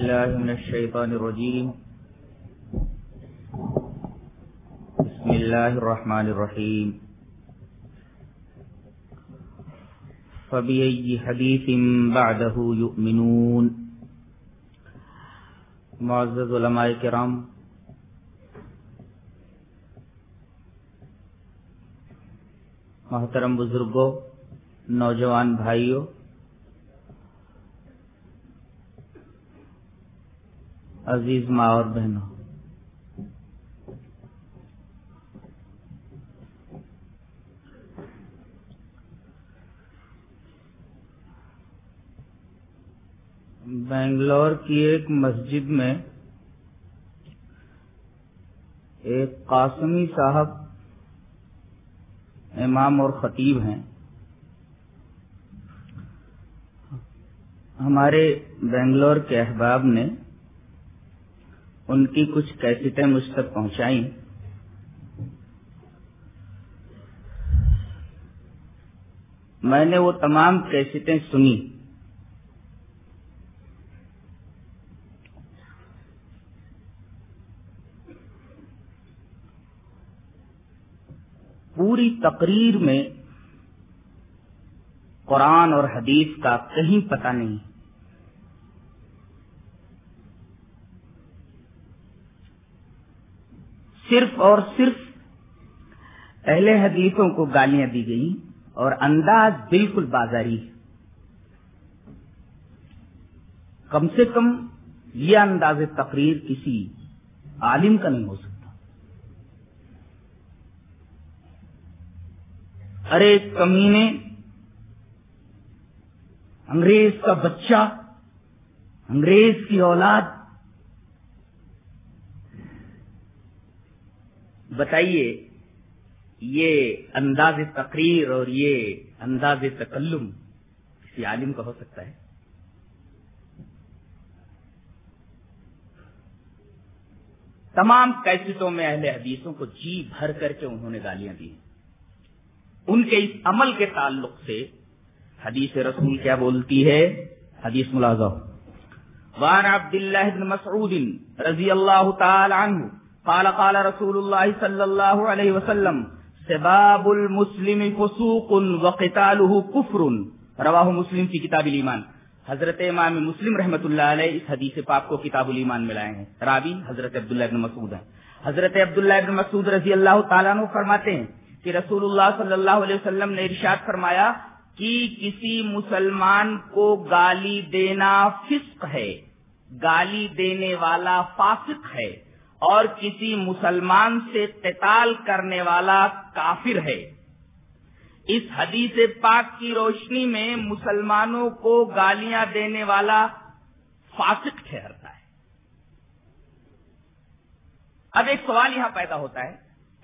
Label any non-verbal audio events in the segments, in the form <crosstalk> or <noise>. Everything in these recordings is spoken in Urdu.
بالله من الشيطان الرجيم. بسم الله الرحمن الرحيم. فبأي حديث بعده يؤمنون؟ معزز علماء کرام، محترم بزرگوں، نوجوان بھائیوں عزیز ماں اور بہنوں۔ بنگلور کی ایک مسجد میں ایک قاسمی صاحب امام اور خطیب ہیں۔ ہمارے بنگلور کے احباب نے ان کی کچھ کیسٹیں مجھ تک پہنچائیں۔ میں نے وہ تمام کیسٹیں سنی۔ پوری تقریر میں قرآن اور حدیث کا کہیں پتہ نہیں۔ صرف اور صرف اہل حدیثوں کو گالیاں دی گئی اور انداز بالکل بازاری کم سے کم یہ انداز تقریر کسی عالم کا نہیں ہو سکتا۔ ارے کمینے انگریز کا بچہ، انگریز کی اولاد بتائیے، یہ انداز تقریر اور یہ انداز تکلم کسی عالم کا ہو سکتا ہے؟ تمام کیسٹوں میں اہل حدیثوں کو جی بھر کر کے انہوں نے گالیاں دی ان کے اس عمل کے تعلق سے حدیث رسول کیا بولتی ہے؟ حدیث ملازہ وان عبد الله بن مسعود رضی اللہ تعالی عنہ قال قال رسول الله صلی اللہ علیہ وسلم، سباب المسلم فسوق وقتاله كفر. رواہ مسلم کی کتاب الایمان حضرت امام مسلم رحمت اللہ علیہ اس حدیث پاک کو کتاب الایمان میں لائے ہیں۔ راوی حضرت عبداللہ ابن مسعود ہیں۔ حضرت عبداللہ ابن مسعود رضی اللہ تعالیٰ عنہ فرماتے ہیں کہ رسول اللہ صلی اللہ علیہ وسلم نے ارشاد فرمایا کہ کسی مسلمان کو گالی دینا فسق ہے، گالی دینے والا فاسق ہے۔ اور کسی مسلمان سے قتال کرنے والا کافر ہے۔ اس حدیث پاک کی روشنی میں مسلمانوں کو گالیاں دینے والا فاسق ٹھہرتا ہے۔ اب ایک سوال یہاں پیدا ہوتا ہے،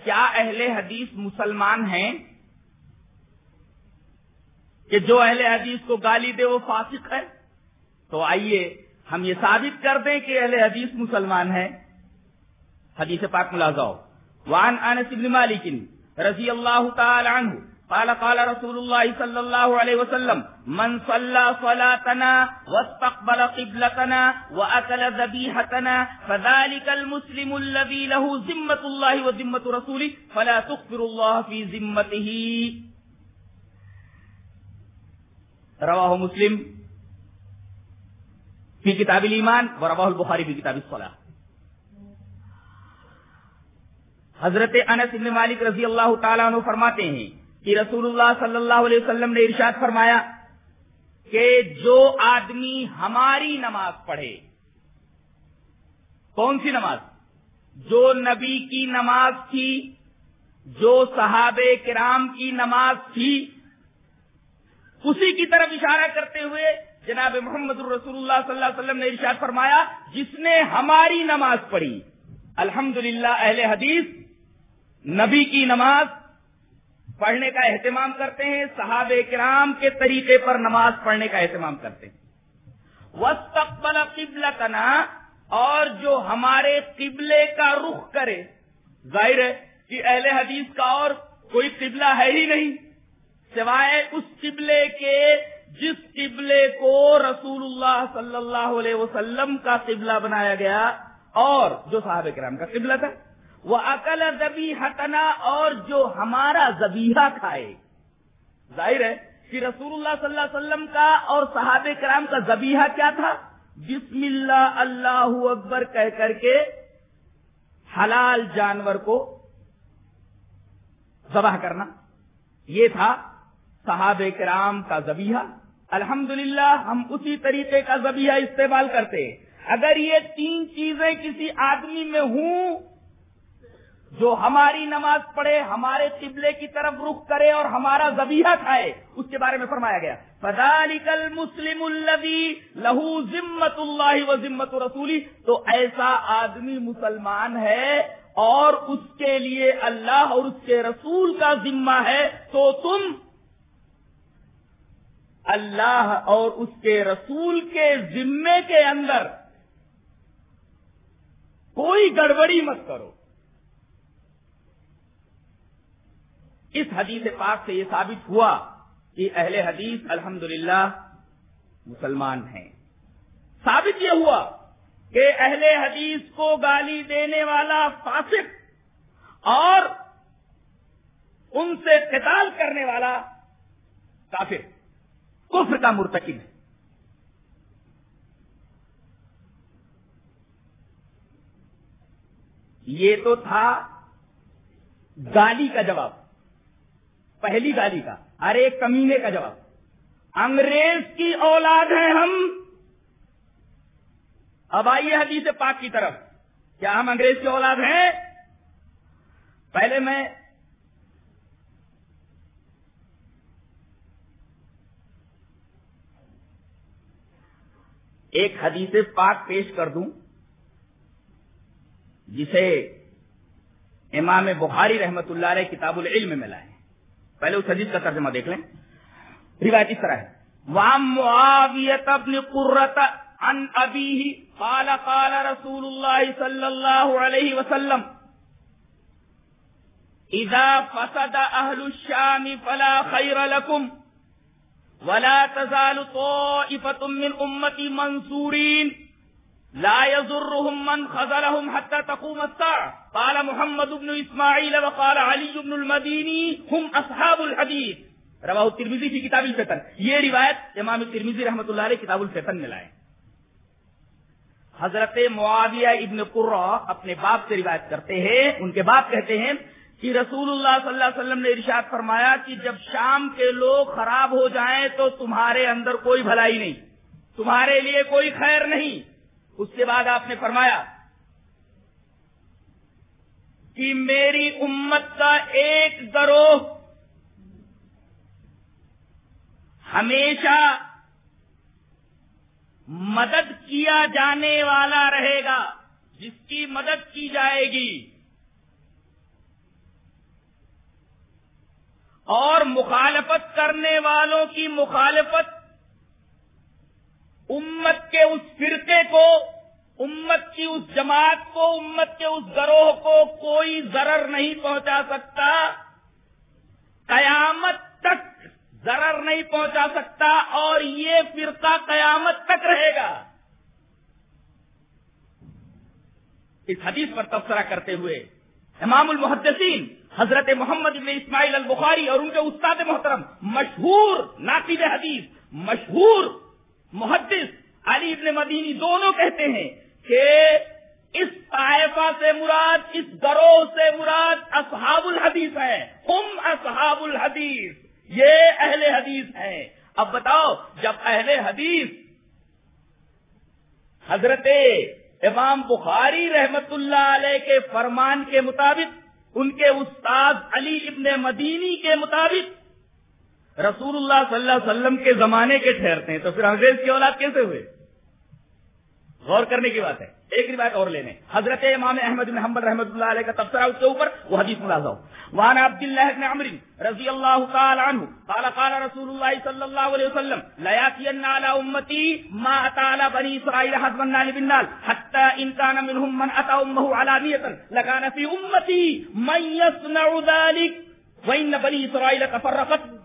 کیا اہل حدیث مسلمان ہیں؟ کہ جو اہل حدیث کو گالی دے وہ فاسق ہے؟ تو آئیے ہم یہ ثابت کر دیں کہ اہل حدیث مسلمان ہے حدیث پاک ملازاؤ وان انس بن مالک رضی اللہ تعالی عنہ قال قال رسول الله صلى الله عليه وسلم، من صلى صلاتنا واستقبل قبلتنا واكل ذبيحتنا فذلك المسلم الذي له ذمه الله وذمه رسوله فلا تغفر الله في ذمته رواه مسلم في كتاب الايمان ورواه البخاري في كتاب الصلاه حضرت انس بن مالک رضی اللہ تعالیٰ عنہ فرماتے ہیں کہ رسول اللہ صلی اللہ علیہ وسلم نے ارشاد فرمایا کہ جو آدمی ہماری نماز پڑھے، کون سی نماز؟ جو نبی کی نماز تھی، جو صحابہ کرام کی نماز تھی، اسی کی طرف اشارہ کرتے ہوئے جناب محمد الرسول اللہ صلی اللہ علیہ وسلم نے ارشاد فرمایا، جس نے ہماری نماز پڑھی، الحمدللہ اہل حدیث نبی کی نماز پڑھنے کا اہتمام کرتے ہیں، صحابہ کرام کے طریقے پر نماز پڑھنے کا اہتمام کرتے ہیں۔ وسطبل قبل اور جو ہمارے قبلے کا رخ کرے۔ ظاہر ہے کہ اہل حدیث کا اور کوئی قبلہ ہے ہی نہیں، سوائے اس قبلے کے جس قبلے کو رسول اللہ صلی اللہ علیہ وسلم کا قبلہ بنایا گیا اور جو صاحب کرام کا قبلہ تھا۔ وہ عقل زبی ہٹنا اور جو ہمارا زبیحہ کھائے۔ ظاہر ہے کہ رسول اللہ صلی اللہ علیہ وسلم کا اور صحاب کرام کا زبیحہ کیا تھا؟ بسم اللہ اللہ اکبر کہہ کر کے حلال جانور کو ذبح کرنا۔ یہ تھا صحاب کرام کا زبیحہ الحمدللہ، ہم اسی طریقے کا زبیحہ استعمال کرتے۔ اگر یہ تین چیزیں کسی آدمی میں ہوں جو ہماری نماز پڑھے، ہمارے قبلے کی طرف رخ کرے اور ہمارا زبیحہ کھائے، اس کے بارے میں فرمایا گیا۔ فضالکل مسلم البی لہو ذمت اللہ و ذمت رسولی تو ایسا آدمی مسلمان ہے اور اس کے لیے اللہ اور اس کے رسول کا ذمہ ہے، تو تم اللہ اور اس کے رسول کے ذمے کے اندر کوئی گڑبڑی مت کرو۔ اس حدیث پاک سے یہ ثابت ہوا کہ اہل حدیث الحمدللہ مسلمان ہیں۔ ثابت یہ ہوا کہ اہل حدیث کو گالی دینے والا فاسق اور ان سے قتال کرنے والا کافر، کفر کا مرتکب۔ ہے یہ تو تھا گالی کا جواب۔ پہلی گالی کا۔ ارے کمینے کا جواب۔ انگریز کی اولاد ہیں ہم۔ اب آئیے حدیث پاک کی طرف۔ کیا ہم انگریز کی اولاد ہیں؟ پہلے میں ایک حدیث پاک پیش کر دوں، جسے امام بخاری رحمت اللہ علیہ کتاب العلم میں لائے پہلے اس حدیث کا ترجمہ دیکھ لیں۔ روایت اس طرح ہے۔ وام معاویت ابن قرۃ عن ابیہ قال قال رسول اللہ صلی اللہ علیہ وسلم اذا فسد اهل الشام فلا خير لكم، ولا تزال طائفة من امتي منصورين لا يضرهم من خذلهم حتى تقوم الساعة. قال محمد بن اسماعيل وقال علي بن المديني هم اصحاب الحديث. رواہ الترمذی کی کتاب الفتن. یہ روایت امام ترمیزی رحمۃ اللہ علیہ کتاب الفتن میں لائے. حضرت معاویہ ابن قرہ اپنے باپ سے روایت کرتے ہیں، ان کے باپ کہتے ہیں کہ رسول اللہ صلی اللہ علیہ وسلم نے ارشاد فرمایا کہ جب شام کے لوگ خراب ہو جائیں تو تمہارے اندر کوئی بھلائی نہیں، تمہارے لیے کوئی خیر نہیں۔ اس کے بعد آپ نے فرمایا کہ میری امت کا ایک گروہ ہمیشہ مدد کیا جانے والا رہے گا، جس کی مدد کی جائے گی۔ اور مخالفت کرنے والوں کی مخالفت امت کے اس فرقے کو، امت کی اس جماعت کو، امت کے اس گروہ کو کوئی ضرر نہیں پہنچا سکتا۔ قیامت تک ضرر نہیں پہنچا سکتا اور یہ فرقہ قیامت تک رہے گا۔ اس حدیث پر تبصرہ کرتے ہوئے امام المحدثین حضرت محمد بن اسماعیل البخاری اور ان کے استاد محترم مشہور ناقد حدیث، مشہور محدث علی ابن مدینی دونوں کہتے ہیں کہ اس طائفہ سے مراد، اس گروہ سے مراد اصحاب الحدیث ہے۔ ہم اصحاب الحدیث۔ یہ اہل حدیث ہیں۔ اب بتاؤ، جب اہل حدیث حضرت امام بخاری رحمت اللہ علیہ کے فرمان کے مطابق، ان کے استاد علی ابن مدینی کے مطابق رسول اللہ صلی اللہ علیہ وسلم کے زمانے کے ٹھہرتے ہیں تو پھر انگریز کی اولاد کیسے ہوئے؟ غور کرنے کی بات ہے۔ ایک روایت اور لینے۔ حضرت امام احمد بن حمبل رحمۃ اللہ علیہ کا تبصرہ اس کے اوپر، وہ حدیث ملازہ ہو وعن عبد الله بن عمرو رضی اللہ تعالی عنہ قال قال رسول الله صلی اللہ علیہ وسلم، لا ياتين على امتي ما اتى بني اسرائيل حسب النال بالنال حتى ان كان منهم من اتى امه علانيه لكان في امتي من يصنع ذلك وان بني اسرائيل تفرقت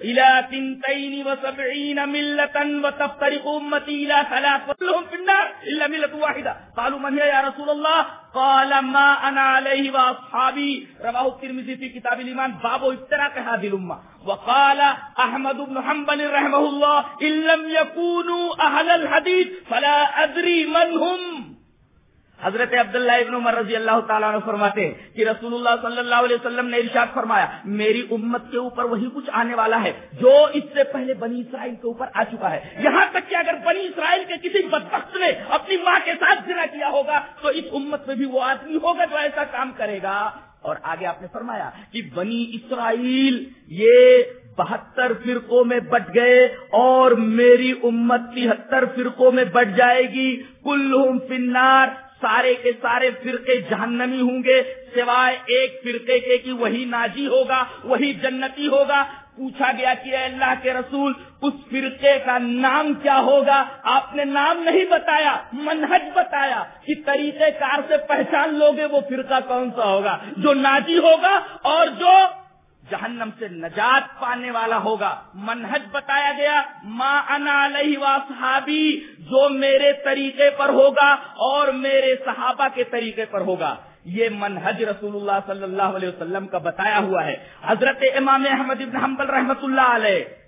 الى تنتين وسبعين ملة وتفترق امتي الى ثلاث كلهم في النار الا ملة واحدة. قالوا من هي يا رسول الله؟ قال ما انا عليه واصحابي رواه الترمذي في كتاب الايمان باب افتراق هذه الامة وقال احمد بن حنبل رحمه الله ان لم يكونوا اهل الحديث فلا ادري من هم. حضرت عبداللہ ابن عمر رضی اللہ تعالیٰ نے فرماتے ہیں کہ رسول اللہ صلی اللہ علیہ وسلم نے ارشاد فرمایا، میری امت کے اوپر وہی کچھ آنے والا ہے جو اس سے پہلے بنی اسرائیل کے اوپر آ چکا ہے۔ یہاں تک کہ اگر بنی اسرائیل کے کسی بدبخت نے اپنی ماں کے ساتھ جنا کیا ہوگا تو اس امت میں بھی وہ آدمی ہوگا جو ایسا کام کرے گا۔ اور آگے آپ نے فرمایا کہ بنی اسرائیل یہ بہتر فرقوں میں بٹ گئے اور میری امت تہتر فرقوں میں بٹ جائے گی۔ کل فنار سارے کے سارے فرقے جہنمی ہوں گے، سوائے ایک فرقے کے کہ وہی ناجی ہوگا، وہی جنتی ہوگا۔ پوچھا گیا کہ اے اللہ کے رسول، اس فرقے کا نام کیا ہوگا؟ آپ نے نام نہیں بتایا، منہج بتایا کہ طریقہ کار سے پہچان لوگے وہ فرقہ کون سا ہوگا۔ جو ناجی ہوگا اور جو جہنم سے نجات پانے والا ہوگا۔ منہج بتایا گیا ماں انا علیہ صحابی جو میرے طریقے پر ہوگا اور میرے صحابہ کے طریقے پر ہوگا۔ یہ منہج رسول اللہ صلی اللہ علیہ وسلم کا بتایا ہوا ہے۔ حضرت امام احمد ابن حنبل رحمت اللہ علیہ۔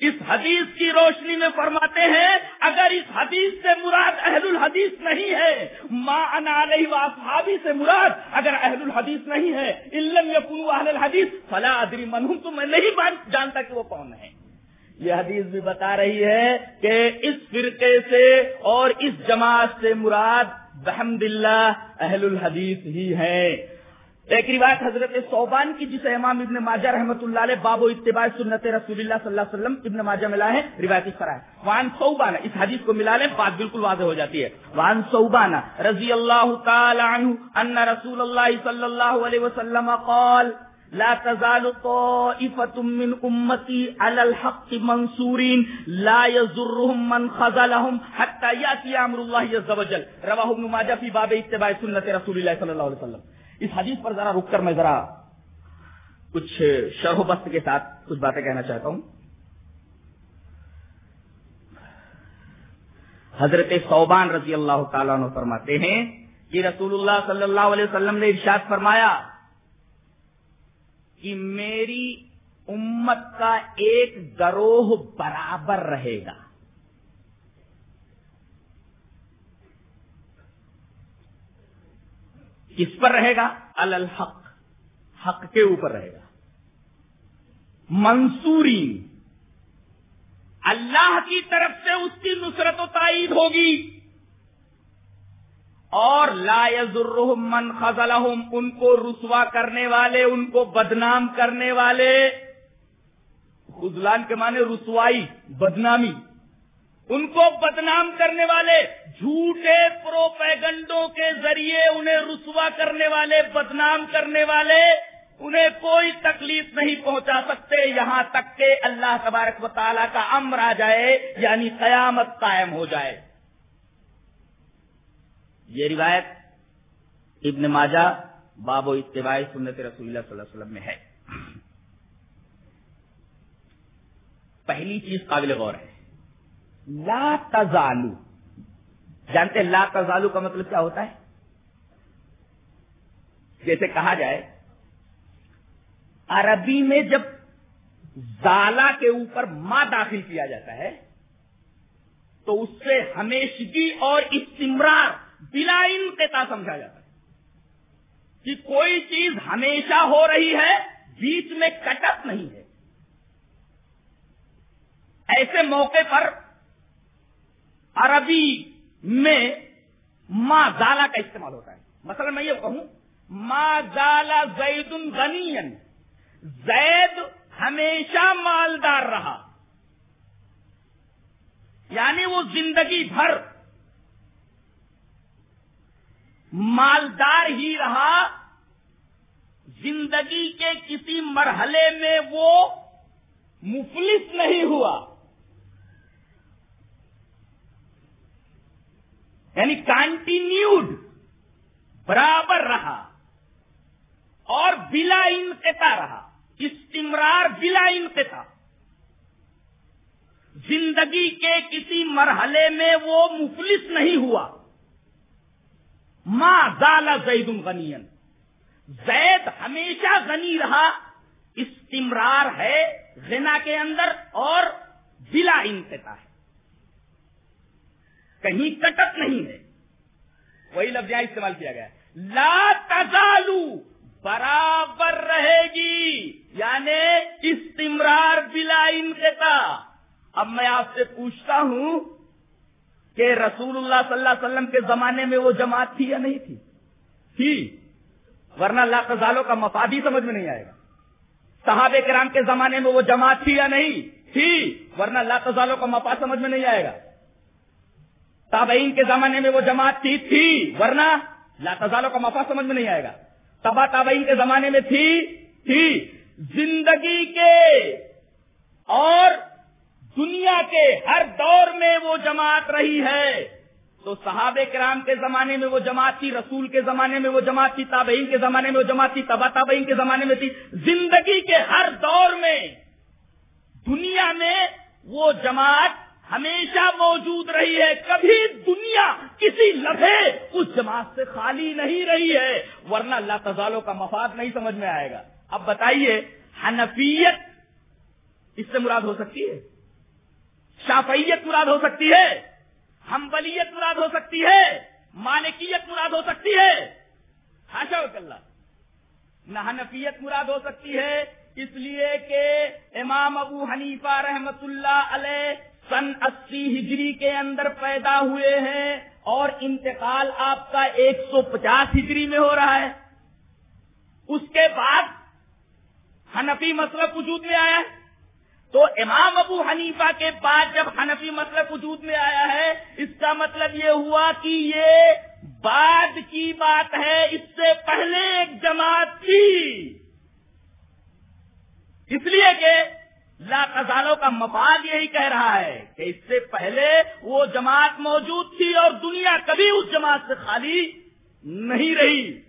اس حدیث کی روشنی میں فرماتے ہیں، اگر اس حدیث سے مراد اہل الحدیث نہیں ہے ماں انالی واصحابی سے مراد اگر اہل الحدیث نہیں ہے علم یقون اہل الحدیث، فلا ادری منہم تو میں نہیں جانتا کہ وہ کون ہے یہ حدیث بھی بتا رہی ہے کہ اس فرقے سے اور اس جماعت سے مراد بحمد اللہ اہل الحدیث ہی ہے ایک روایت حضرت صوبان کی، جسے امام ابن ماجہ رحمۃ اللہ علیہ باب و اتباع سنت رسول اللہ صلی اللہ علیہ وسلم ابن ماجہ ملا ہے، روایت اس طرح ہے۔ وان صوبان، اس حدیث کو ملا لیں، بات بالکل واضح ہو جاتی ہے۔ وان صوبان رضی اللہ تعالی عنہ ان رسول اللہ صلی اللہ علیہ وسلم قال، لا تزال طائفة من امتی على الحق منصورين لا يزرهم من خذلهم حتى ياتي امر الله عز وجل رواه ابن ماجه في باب اتباع سنت رسول الله صلی اللہ علیہ وسلم۔ اس حدیث پر ذرا رک کر میں ذرا کچھ شرح بست کے ساتھ کچھ باتیں کہنا چاہتا ہوں۔ حضرت صوبان رضی اللہ تعالیٰ عنہ فرماتے ہیں کہ رسول اللہ صلی اللہ علیہ وسلم نے ارشاد فرمایا کہ میری امت کا ایک گروہ برابر رہے گا۔ کس پر رہے گا؟ الحق۔ حق کے اوپر رہے گا۔ منصوری اللہ کی طرف سے اس کی نصرت و تائید ہوگی۔ اور لا یزرہم من خزلہم ان کو رسوا کرنے والے، ان کو بدنام کرنے والے۔ خزلان کے معنی رسوائی، بدنامی۔ ان کو بدنام کرنے والے، جھوٹے پروپیگنڈوں کے ذریعے انہیں رسوا کرنے والے، بدنام کرنے والے، انہیں کوئی تکلیف نہیں پہنچا سکتے، یہاں تک کہ اللہ تبارک و تعالیٰ کا امر آ جائے یعنی قیامت قائم ہو جائے۔ یہ روایت ابن ماجہ باب و اتباع سنت رسول اللہ صلی اللہ علیہ وسلم میں ہے۔ پہلی چیز قابل غور ہے۔ لا تزالو۔ جانتے لا تزالو کا مطلب کیا ہوتا ہے؟ جیسے کہا جائے، عربی میں جب زالا کے اوپر ماں داخل کیا جاتا ہے، تو اس سے ہمیشگی اور استمرار بلا انقطاع سمجھا جاتا ہے کہ کوئی چیز ہمیشہ ہو رہی ہے، بیچ میں کٹک نہیں ہے۔ ایسے موقع پر عربی میں ما زالا کا استعمال ہوتا ہے۔ مثلا میں یہ کہوں، ما زالا زید غنی زید ہمیشہ مالدار رہا۔ یعنی وہ زندگی بھر مالدار ہی رہا۔ زندگی کے کسی مرحلے میں وہ مفلس نہیں ہوا۔ یعنی کانٹینیوڈ برابر رہا اور بلا انقطاع رہا، استمرار بلا انقطاع۔ زندگی کے کسی مرحلے میں وہ مفلس نہیں ہوا۔ ماں زال زید غنی زید ہمیشہ غنی رہا، استمرار ہے، غنا کے اندر اور بلا انتہا ہے۔ کہیں کٹک نہیں ہے۔ وہی لفظ یہاں استعمال کیا گیا۔ لا تزالو، برابر رہے گی یعنی استمرار بلا انقطاع۔ اب میں آپ سے پوچھتا ہوں کہ رسول اللہ صلی اللہ علیہ وسلم کے زمانے میں وہ جماعت تھی یا نہیں تھی؟ تھی۔ ورنہ اللہ تزالوں کا مفاد ہی سمجھ میں نہیں آئے گا۔ صحابہ کرام کے زمانے میں وہ جماعت تھی یا نہیں؟ تھی۔ ورنہ اللہ تزالوں کا مفاد سمجھ میں نہیں آئے گا۔ تابعین کے زمانے میں وہ جماعت تھی تھی، ورنہ لاتزالوں کا مفاد سمجھ میں نہیں آئے گا۔ تبا تابعین کے زمانے میں تھی تھی۔ زندگی کے اور دنیا کے ہر دور میں وہ جماعت رہی ہے۔ تو صحابہ کرام کے زمانے میں وہ جماعت تھی، رسول کے زمانے میں وہ جماعت تھی، تابعین کے زمانے میں وہ جماعت تھی تبا تابعین کے زمانے میں تھی۔ زندگی کے ہر دور میں، دنیا میں وہ جماعت ہمیشہ موجود رہی ہے۔ کبھی دنیا کسی لفے اس جماعت سے خالی نہیں رہی ہے، ورنہ اللہ تزالوں کا مفاد نہیں سمجھ میں آئے گا۔ اب بتائیے، حنفیت اس سے مراد ہو سکتی ہے؟ شافعیت مراد ہو سکتی ہے؟ ہمبلیت مراد ہو سکتی ہے؟ مالکیت مراد ہو سکتی ہے؟ ہاشا اللہ نہ حنفیت مراد ہو سکتی ہے، اس لیے کہ امام ابو حنیفہ رحمت اللہ علیہ سن اسی ہجری کے اندر پیدا ہوئے ہیں اور انتقال آپ کا ایک سو پچاس ہجری میں ہو رہا ہے۔ اس کے بعد حنفی مسئلہ وجود میں آیا ہے۔ تو امام ابو حنیفہ کے بعد جب حنفی مسئلہ وجود میں آیا ہے، اس کا مطلب یہ ہوا کہ یہ بعد کی بات ہے، اس سے پہلے ایک جماعت تھی۔ اس لیے کہ لا تزالوں کا مفاد یہی کہہ رہا ہے کہ اس سے پہلے وہ جماعت موجود تھی اور دنیا کبھی اس جماعت سے خالی نہیں رہی۔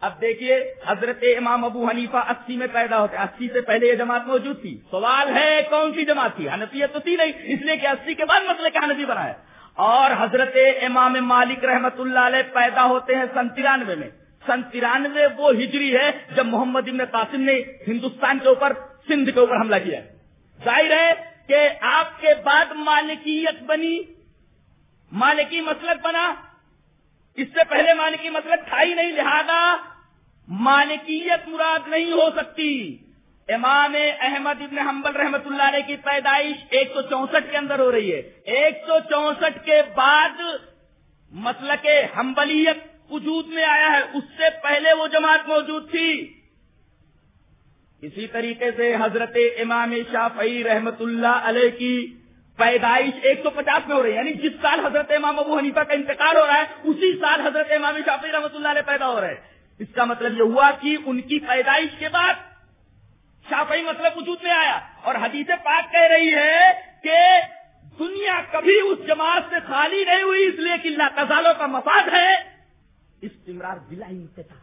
اب دیکھیے حضرت امام ابو حنیفہ اسی میں پیدا ہوتے اسی سے پہلے یہ جماعت موجود تھی۔ سوال ہے کون سی جماعت تھی؟ حنفیت تو تھی نہیں، اس لیے کہ اسی کے بعد مسئلے کا حنفی بنا ہے۔ اور حضرت امام مالک رحمت اللہ علیہ پیدا ہوتے ہیں سن ترانوے میں۔ سن ترانوے وہ ہجری ہے جب محمد ابن قاسم نے ہندوستان کے اوپر سندھ کے اوپر حملہ کیا۔ ہے ظاہر ہے کہ آپ کے بعد مالکیت بنی، مالکی مسلک بنا۔ اس سے پہلے مالکی مسلک تھا ہی نہیں، لہذا مالکیت مراد نہیں ہو سکتی۔ امام احمد ابن حنبل رحمت اللہ علیہ کی پیدائش ایک سو چونسٹھ کے اندر ہو رہی ہے۔ ایک سو چونسٹھ کے بعد مسلک حنبلیت وجود میں آیا ہے۔ اس سے پہلے وہ جماعت موجود تھی۔ اسی طریقے سے حضرت امام شافعی رحمت اللہ علیہ کی پیدائش ایک سو پچاس میں ہو رہی ہے یعنی جس سال حضرت امام ابو حنیفہ کا انتقال ہو رہا ہے، اسی سال حضرت امام شافعی رحمت اللہ علیہ پیدا ہو رہا ہے اس کا مطلب یہ ہوا کہ ان کی پیدائش کے بعد شافعی مطلب وجود میں آیا اور حدیث پاک کہہ رہی ہے کہ دنیا کبھی اس جماعت سے خالی نہیں ہوئی، اس لیے کہ اللہ تزالوں کا مفاد ہے۔ استمرار بلا انتظار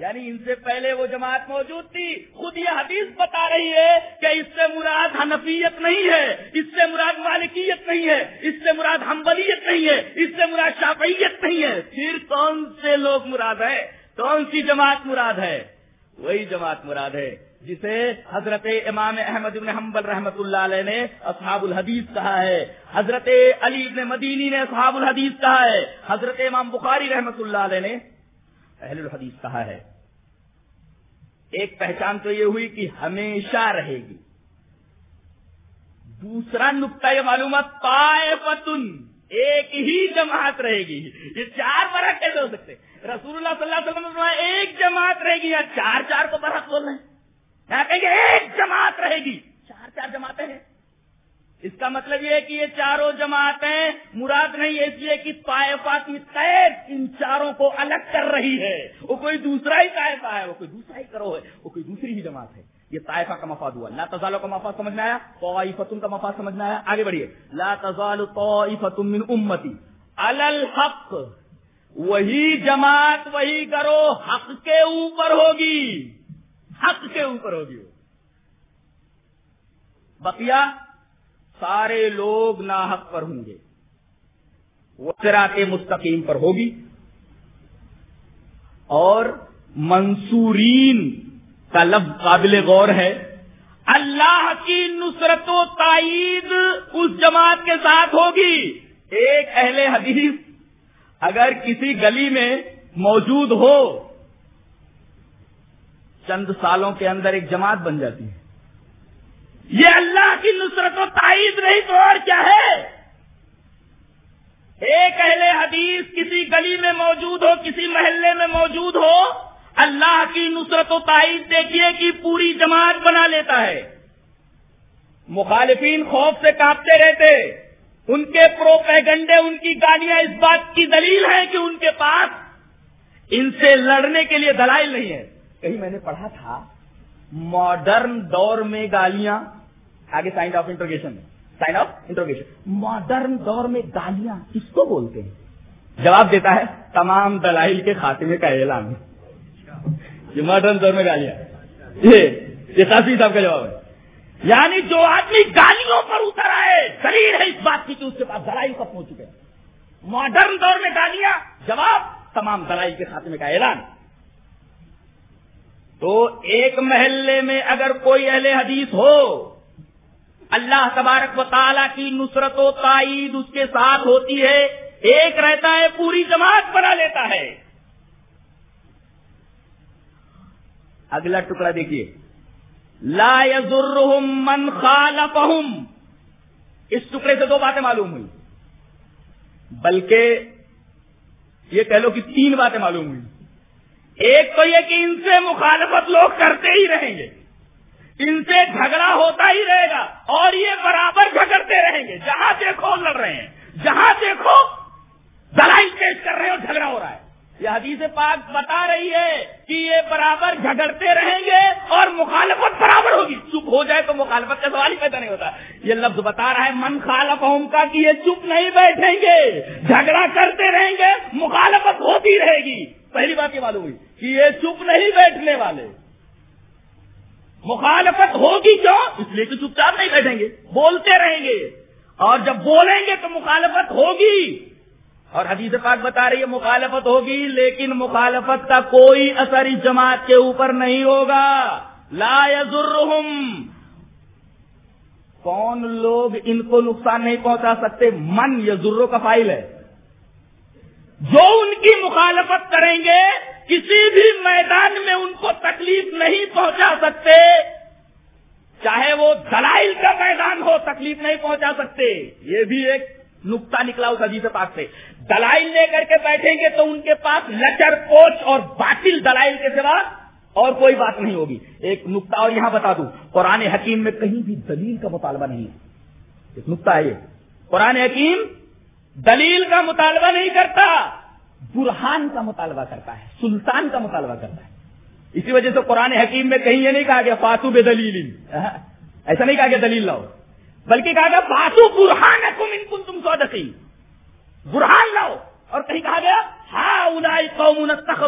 یعنی ان سے پہلے وہ جماعت موجود تھی، خود یہ حدیث بتا رہی ہے کہ اس سے مراد حنفیت نہیں ہے، اس سے مراد مالکیت نہیں ہے، اس سے مراد حنبلیت نہیں ہے، اس سے مراد شافعیت نہیں ہے۔ پھر کون سے لوگ مراد ہے کون سی جماعت مراد ہے؟ وہی جماعت مراد ہے، جسے حضرت امام احمد ابن حنبل رحمت اللہ علیہ نے اصحاب الحدیث کہا ہے۔ حضرت علی ابن مدینی نے اصحاب الحدیث کہا ہے۔ حضرت امام بخاری رحمت اللہ علیہ نے اہل الحدیث کہا ہے۔ ایک پہچان تو یہ ہوئی کہ ہمیشہ رہے گی۔ دوسرا نقطۂ معلومات پائے پتن ایک ہی جماعت رہے گی۔ یہ چار برق کیسے ہو سکتے؟ رسول اللہ صلی اللہ علیہ وسلم ایک جماعت رہے گی یا چار چار کو برق بول رہے ہیں؟ کہیں گے ایک جماعت رہے گی۔ چار چار جماعتیں ہیں۔ اس کا مطلب یہ ہے کہ یہ چاروں جماعتیں مراد نہیں ہے اس لیے کہ طائفہ کی قید ان چاروں کو الگ کر رہی ہے۔ وہ کوئی دوسرا ہی طائفہ ہے، وہ کوئی دوسرا ہی کرو ہے، وہ کوئی دوسری ہی جماعت ہے۔ یہ طائفہ کا مفاد ہوا۔ لا تزالوں کا مفاد سمجھنا آیا؟ طائفتن کا مفاد سمجھنا آیا؟ آگے بڑھیے۔ لا تزال طائفتن من امتی۔ الحق، وہی جماعت، وہی کرو حق کے اوپر ہوگی۔ حق کے اوپر ہوگی بقیہ سارے لوگ ناحق پر ہوں گے۔ وہ سرات مستقیم پر ہوگی۔ اور منصورین کا لفظ قابل غور ہے۔ اللہ کی نصرت و تائید اس جماعت کے ساتھ ہوگی۔ ایک اہل حدیث اگر کسی گلی میں موجود ہو، چند سالوں کے اندر ایک جماعت بن جاتی ہے۔ یہ اللہ کی نصرت و تائید نہیں تو اور کیا ہے؟ ایک اہل حدیث کسی گلی میں موجود ہو، کسی محلے میں موجود ہو، اللہ کی نصرت و تائید دیکھیے کہ پوری جماعت بنا لیتا ہے۔ مخالفین خوف سے کاپتے رہتے ان کے پرو پیگنڈے ان کی گالیاں اس بات کی دلیل ہے کہ ان کے پاس ان سے لڑنے کے لیے دلائل نہیں ہے کہیں میں نے پڑھا تھا، ماڈرن دور میں گالیاں آگے sign of interrogation sign of interrogation modern دور میں گالیاں کس کو بولتے ہیں؟ جواب دیتا ہے تمام دلائل کے خاتمے کا اعلان. یہ ماڈرن دور میں گالیاں. یہ کافی صاحب کا جواب ہے. یعنی جو آدمی گالیوں پر اتر آئے دلیل ہے اس بات کی کہ اس کے پاس دلائل کب پہنچ چکے ماڈرن دور میں گالیاں، جواب تمام دلائل کے خاتمے کا اعلان. تو ایک محلے میں اگر کوئی اہل حدیث ہو اللہ تبارک و تعالیٰ کی نصرت و تائید اس کے ساتھ ہوتی ہے، ایک رہتا ہے، پوری جماعت بنا لیتا ہے۔ اگلا ٹکڑا دیکھیے۔ لا يضرهم من خالفهم اس ٹکڑے سے دو باتیں معلوم ہوئی۔ بلکہ یہ کہہ لو کہ تین باتیں معلوم ہوئی۔ ایک تو یہ کہ ان سے مخالفت لوگ کرتے ہی رہیں گے۔ ان سے جھگڑا ہوتا ہی رہے گا اور یہ برابر جھگڑتے رہیں گے۔ جہاں دیکھو لڑ رہے ہیں، جہاں دیکھو دلائی پیش کر رہے ہیں اور جھگڑا ہو رہا ہے۔ یہ حدیث پاک بتا رہی ہے کہ یہ برابر جھگڑتے رہیں گے اور مخالفت برابر ہوگی۔ چپ ہو جائے تو مخالفت کا سوال ہی پیدا نہیں ہوتا۔ یہ لفظ بتا رہا ہے، من خالف ہوں کا کہ یہ چپ نہیں بیٹھیں گے، جھگڑا کرتے رہیں گے، مخالفت ہوتی رہے گی پہلی بات یہ معلوم ہوئی کہ یہ چپ نہیں بیٹھنے والے مخالفت ہوگی کیوں؟ اس لیے کہ چپ چاپ نہیں بیٹھیں گے۔ بولتے رہیں گے۔ اور جب بولیں گے تو مخالفت ہوگی۔ اور حدیث پاک بتا رہی ہے مخالفت ہوگی لیکن مخالفت کا کوئی اثر اس جماعت کے اوپر نہیں ہوگا۔ لا یزرہم کون لوگ ان کو نقصان نہیں پہنچا سکتے؟ من یزرو کا فائل ہے۔ جو ان کی مخالفت کریں گے کسی بھی میدان میں ان کو تکلیف نہیں پہنچا سکتے۔ چاہے وہ دلائل کا میدان ہو، تکلیف نہیں پہنچا سکتے۔ یہ بھی ایک نقطہ نکلا اس حدیث پاک سے۔ دلائل لے کر کے بیٹھیں گے تو ان کے پاس لچر کوچ اور باطل دلائل کے سوا اور کوئی بات نہیں ہوگی۔ ایک نقطہ اور یہاں بتا دوں۔ قرآن حکیم میں کہیں بھی دلیل کا مطالبہ نہیں ہے۔ ایک نقطہ ہے یہ۔ قرآن حکیم دلیل کا مطالبہ نہیں کرتا، برہان کا مطالبہ کرتا ہے، سلطان کا مطالبہ کرتا ہے۔ اسی وجہ سے قرآن حکیم میں کہیں یہ نہیں کہا گیا فاتو بے دلیل ایسا نہیں کہا گیا دلیل لاؤ. بلکہ کہا گیا، فاتو برہان کن تم سو برہان لاؤ. اور کہیں کہا گیا ہاں قوم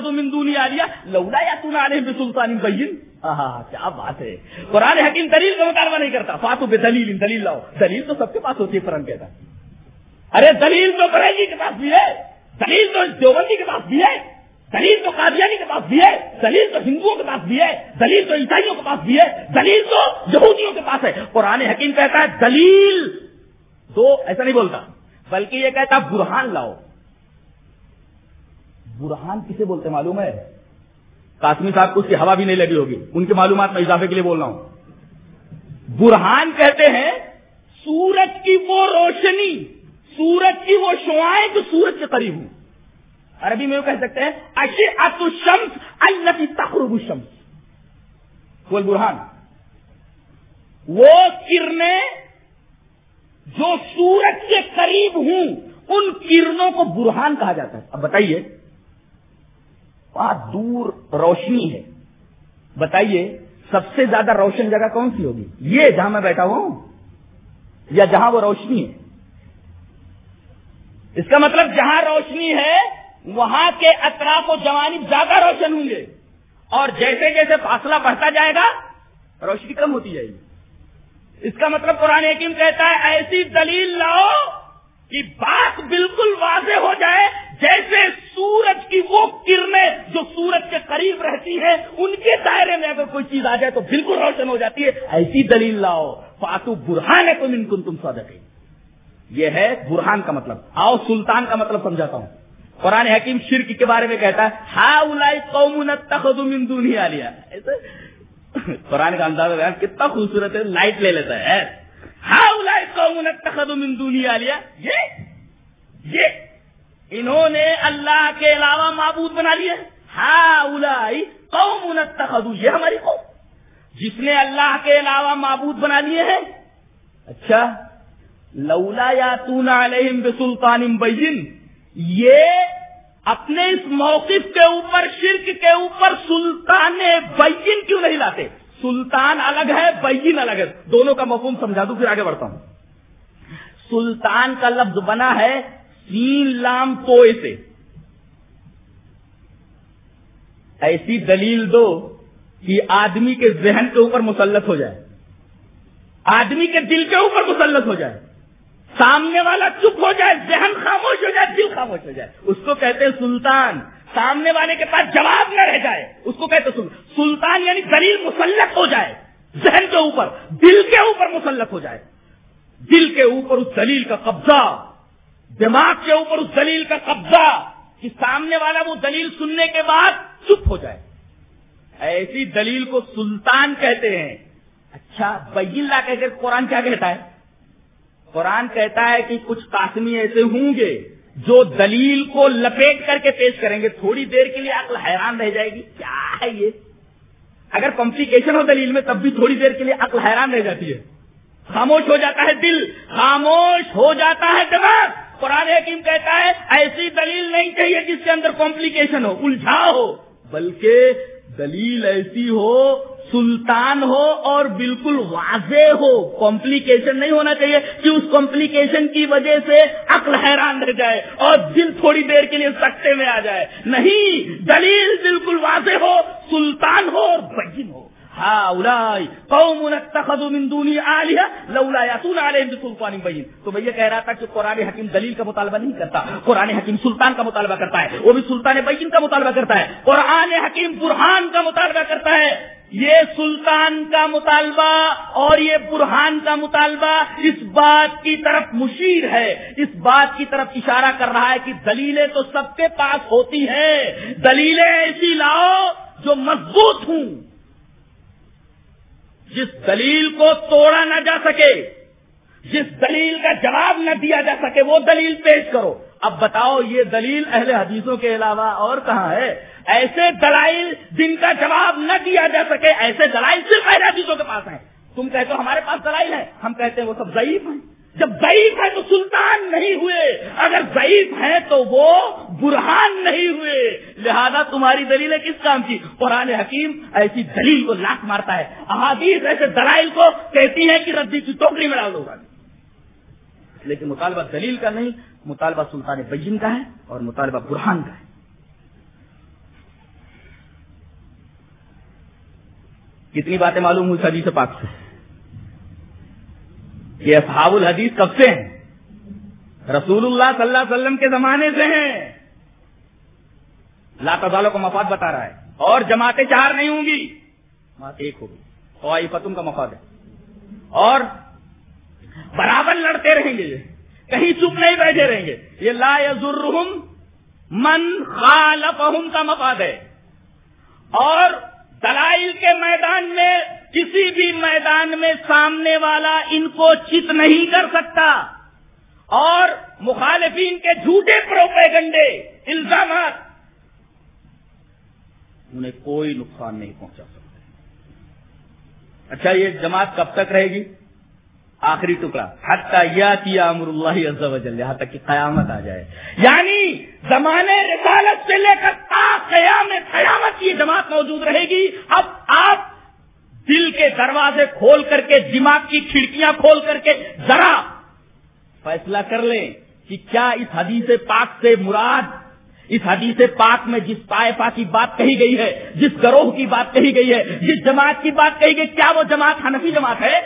من دنیا لیا لولا یا تم آنے بے سلطان بہین کیا بات ہے. قرآن حکیم دلیل کا مطالبہ نہیں کرتا. فاتو بے دلیل دلیل لاؤ. دلیل تو سب کے پاس ہوتی ہے فرن کہتا ارے، دلیل تو بریلی کے پاس بھی ہے. دلیل تو دیوبندی کے پاس بھی ہے. دلیل تو قادیانی کے پاس بھی ہے، دلیل تو ہندوؤں کے پاس بھی ہے، دلیل تو عیسائیوں کے پاس بھی ہے، دلیل تو یہودیوں کے پاس ہے۔ قرآن حکیم کہتا ہے، دلیل! تو ایسا نہیں بولتا، بلکہ یہ کہتا برہان لاؤ۔ برہان کسے بولتے معلوم ہے؟ قاسمی صاحب کو اس کی ہوا بھی نہیں لگی ہوگی، ان کی معلومات میں اضافے کے لیے بول رہا ہوں۔ برہان کہتے ہیں، سورج کی وہ روشنی، سورج کی وہ شعائیں جو سورج کے قریب ہوں۔ عربی میں وہ کہہ سکتے ہیں اشر شمس التی تقرب الشمس. برہان وہ کرنیں جو سورج کے قریب ہوں، ان کرنوں کو برہان کہا جاتا ہے۔ اب بتائیے وہاں دور روشنی ہے۔ بتائیے، سب سے زیادہ روشن جگہ کون سی ہوگی؟ یہ جہاں میں بیٹھا ہوں، یا جہاں وہ روشنی ہے۔ اس کا مطلب جہاں روشنی ہے وہاں کے اطراف و جوانی زیادہ روشن ہوں گے۔ اور جیسے جیسے فاصلہ بڑھتا جائے گا، روشنی کم ہوتی جائے گی۔ اس کا مطلب قرآن حکیم کہتا ہے، ایسی دلیل لاؤ کہ بات بالکل واضح ہو جائے۔ جیسے سورج کی وہ کرنیں جو سورج کے قریب رہتی ہیں، ان کے دائرے میں اگر کوئی چیز آ جائے تو بالکل روشن ہو جاتی ہے۔ ایسی دلیل لاؤ، فاتو برہان ہے تم ان کن تم سو یہ ہے برہان کا مطلب۔ آؤ سلطان کا مطلب سمجھاتا ہوں۔ قرآن حکیم شرک کے بارے میں کہتا ہے ہا الائی قوم تخدم دنیا لیا قرآن کا اندازہ کتنا خوبصورت ہے لائٹ لے لیتا ہے ہا الائی قوم تخدم دنیا لیا یہ؟ یہ؟ انہوں نے اللہ کے علاوہ معبود بنا لیا ہا الائی قوم تخدو یہ ہماری قوم۔ جس نے اللہ کے علاوہ معبود بنا لیے ہیں اچھا لولا یا تونا علیہم بسلطان بین یہ اپنے اس موقف کے اوپر، شرک کے اوپر سلطان بین کیوں نہیں لاتے؟ سلطان الگ ہے بین الگ ہے۔ دونوں کا مفہوم سمجھا دوں پھر آگے بڑھتا ہوں۔ سلطان کا لفظ بنا ہے سین لام تو سے۔ ایسی دلیل دو کہ آدمی کے ذہن کے اوپر مسلط ہو جائے۔ آدمی کے دل کے اوپر مسلط ہو جائے۔ سامنے والا چپ ہو جائے، ذہن خاموش ہو جائے، دل خاموش ہو جائے۔ اس کو کہتے ہیں سلطان۔ سامنے والے کے پاس جواب نہ رہ جائے۔ اس کو کہتے سلطان۔ یعنی دلیل مسلط ہو جائے۔ ذہن کے اوپر، دل کے اوپر مسلط ہو جائے۔ دل کے اوپر اس دلیل کا قبضہ۔ دماغ کے اوپر اس دلیل کا قبضہ۔ کہ سامنے والا وہ دلیل سننے کے بعد چپ ہو جائے۔ ایسی دلیل کو سلطان کہتے ہیں۔ اچھا بین لا کہ قرآن کیا کہتا ہے؟ قرآن کہتا ہے کہ کچھ قاسمی ایسے ہوں گے جو دلیل کو لپیٹ کر کے پیش کریں گے، تھوڑی دیر کے لیے عقل حیران رہ جائے گی، کیا ہے یہ؟ اگر کمپلیکیشن ہو دلیل میں، تب بھی تھوڑی دیر کے لیے عقل حیران رہ جاتی ہے۔ خاموش ہو جاتا ہے دل، خاموش ہو جاتا ہے دماغ۔ قرآن حکیم کہتا ہے، ایسی دلیل نہیں چاہیے جس کے اندر کمپلیکیشن ہو، الجھا ہو، بلکہ دلیل ایسی ہو، سلطان ہو اور بالکل واضح ہو کمپلیکیشن نہیں ہونا چاہیے کہ اس کمپلیکیشن کی وجہ سے عقل حیران رہ جائے اور دل تھوڑی دیر کے لیے سکتے میں آ جائے۔ نہیں، دلیل بالکل واضح ہو، سلطان ہو اور بہین ہو۔ تو بھیا کہہ رہا تھا کہ قرآن حکیم دلیل کا مطالبہ نہیں کرتا، قرآن حکیم سلطان کا مطالبہ کرتا ہے، وہ بھی سلطان بین کا مطالبہ کرتا ہے، قرآن حکیم برہان کا مطالبہ کرتا ہے۔ یہ سلطان کا مطالبہ اور یہ برہان کا مطالبہ اس بات کی طرف مشیر ہے، اس بات کی طرف اشارہ کر رہا ہے کہ دلیلیں تو سب کے پاس ہوتی ہیں۔ دلیلیں ایسی لاؤ جو مضبوط ہوں۔ جس دلیل کو توڑا نہ جا سکے، جس دلیل کا جواب نہ دیا جا سکے، وہ دلیل پیش کرو۔ اب بتاؤ، یہ دلیل اہل حدیثوں کے علاوہ اور کہاں ہے؟ ایسے دلائل جن کا جواب نہ دیا جا سکے، ایسے دلائل صرف اہل حدیثوں کے پاس ہیں۔ تم کہتے ہو ہمارے پاس دلائل ہے ہم کہتے ہیں وہ سب ضعیف ہیں۔ جب ضعیف ہے تو سلطان نہیں ہوئے، اگر ضعیف ہے تو وہ برہان نہیں ہوئے۔ لہذا تمہاری دلیل کس کام کی؟ قرآن حکیم ایسی دلیل کو لاکھ مارتا ہے۔ احادیث ایسے دلائل کو کہتی ہے کہ ردی کی ٹوکری میں ڈال دو۔ گا لیکن مطالبہ دلیل کا نہیں، مطالبہ سلطان بجن کا ہے اور مطالبہ برہان کا ہے۔ کتنی باتیں معلوم ہوئی حدیث جی پاک سے؟ یہ اصحاب الحدیث کب سے ہیں؟ رسول اللہ صلی اللہ علیہ وسلم کے زمانے سے ہیں۔ لا کو مفاد بتا رہا ہے۔ اور جماعتیں چار نہیں ہوں گی۔ ایک ہوگی۔ خواہ فتم کا مفاد ہے۔ اور برابر لڑتے رہیں گے۔ کہیں چپ نہیں بیٹھے رہیں گے۔ یہ لا یزرہم من خالفہم کا مفاد ہے۔ اور دلائل کے میدان میں کسی بھی میدان میں سامنے والا ان کو چت نہیں کر سکتا۔ اور مخالفین کے جھوٹے پروپیگنڈے، الزامات، انہیں کوئی نقصان نہیں پہنچا سکتے اچھا یہ جماعت کب تک رہے گی؟ آخری ٹکڑا۔ کیا امر اللہ یہاں تک کہ قیامت آ جائے۔ یعنی زمانے رسالت سے لے کر قیام، قیامت کی جماعت موجود رہے گی۔ اب آپ دل کے دروازے کھول کر کے، دماغ کی کھڑکیاں کھول کر کے ذرا فیصلہ کر لیں کہ کیا اس حدیث پاک سے مراد، اس حدیث پاک میں جس طائفہ کی بات کہی گئی ہے، جس گروہ کی بات کہی گئی ہے، جس جماعت کی بات کہی گئی، کیا وہ جماعت حنفی جماعت ہے؟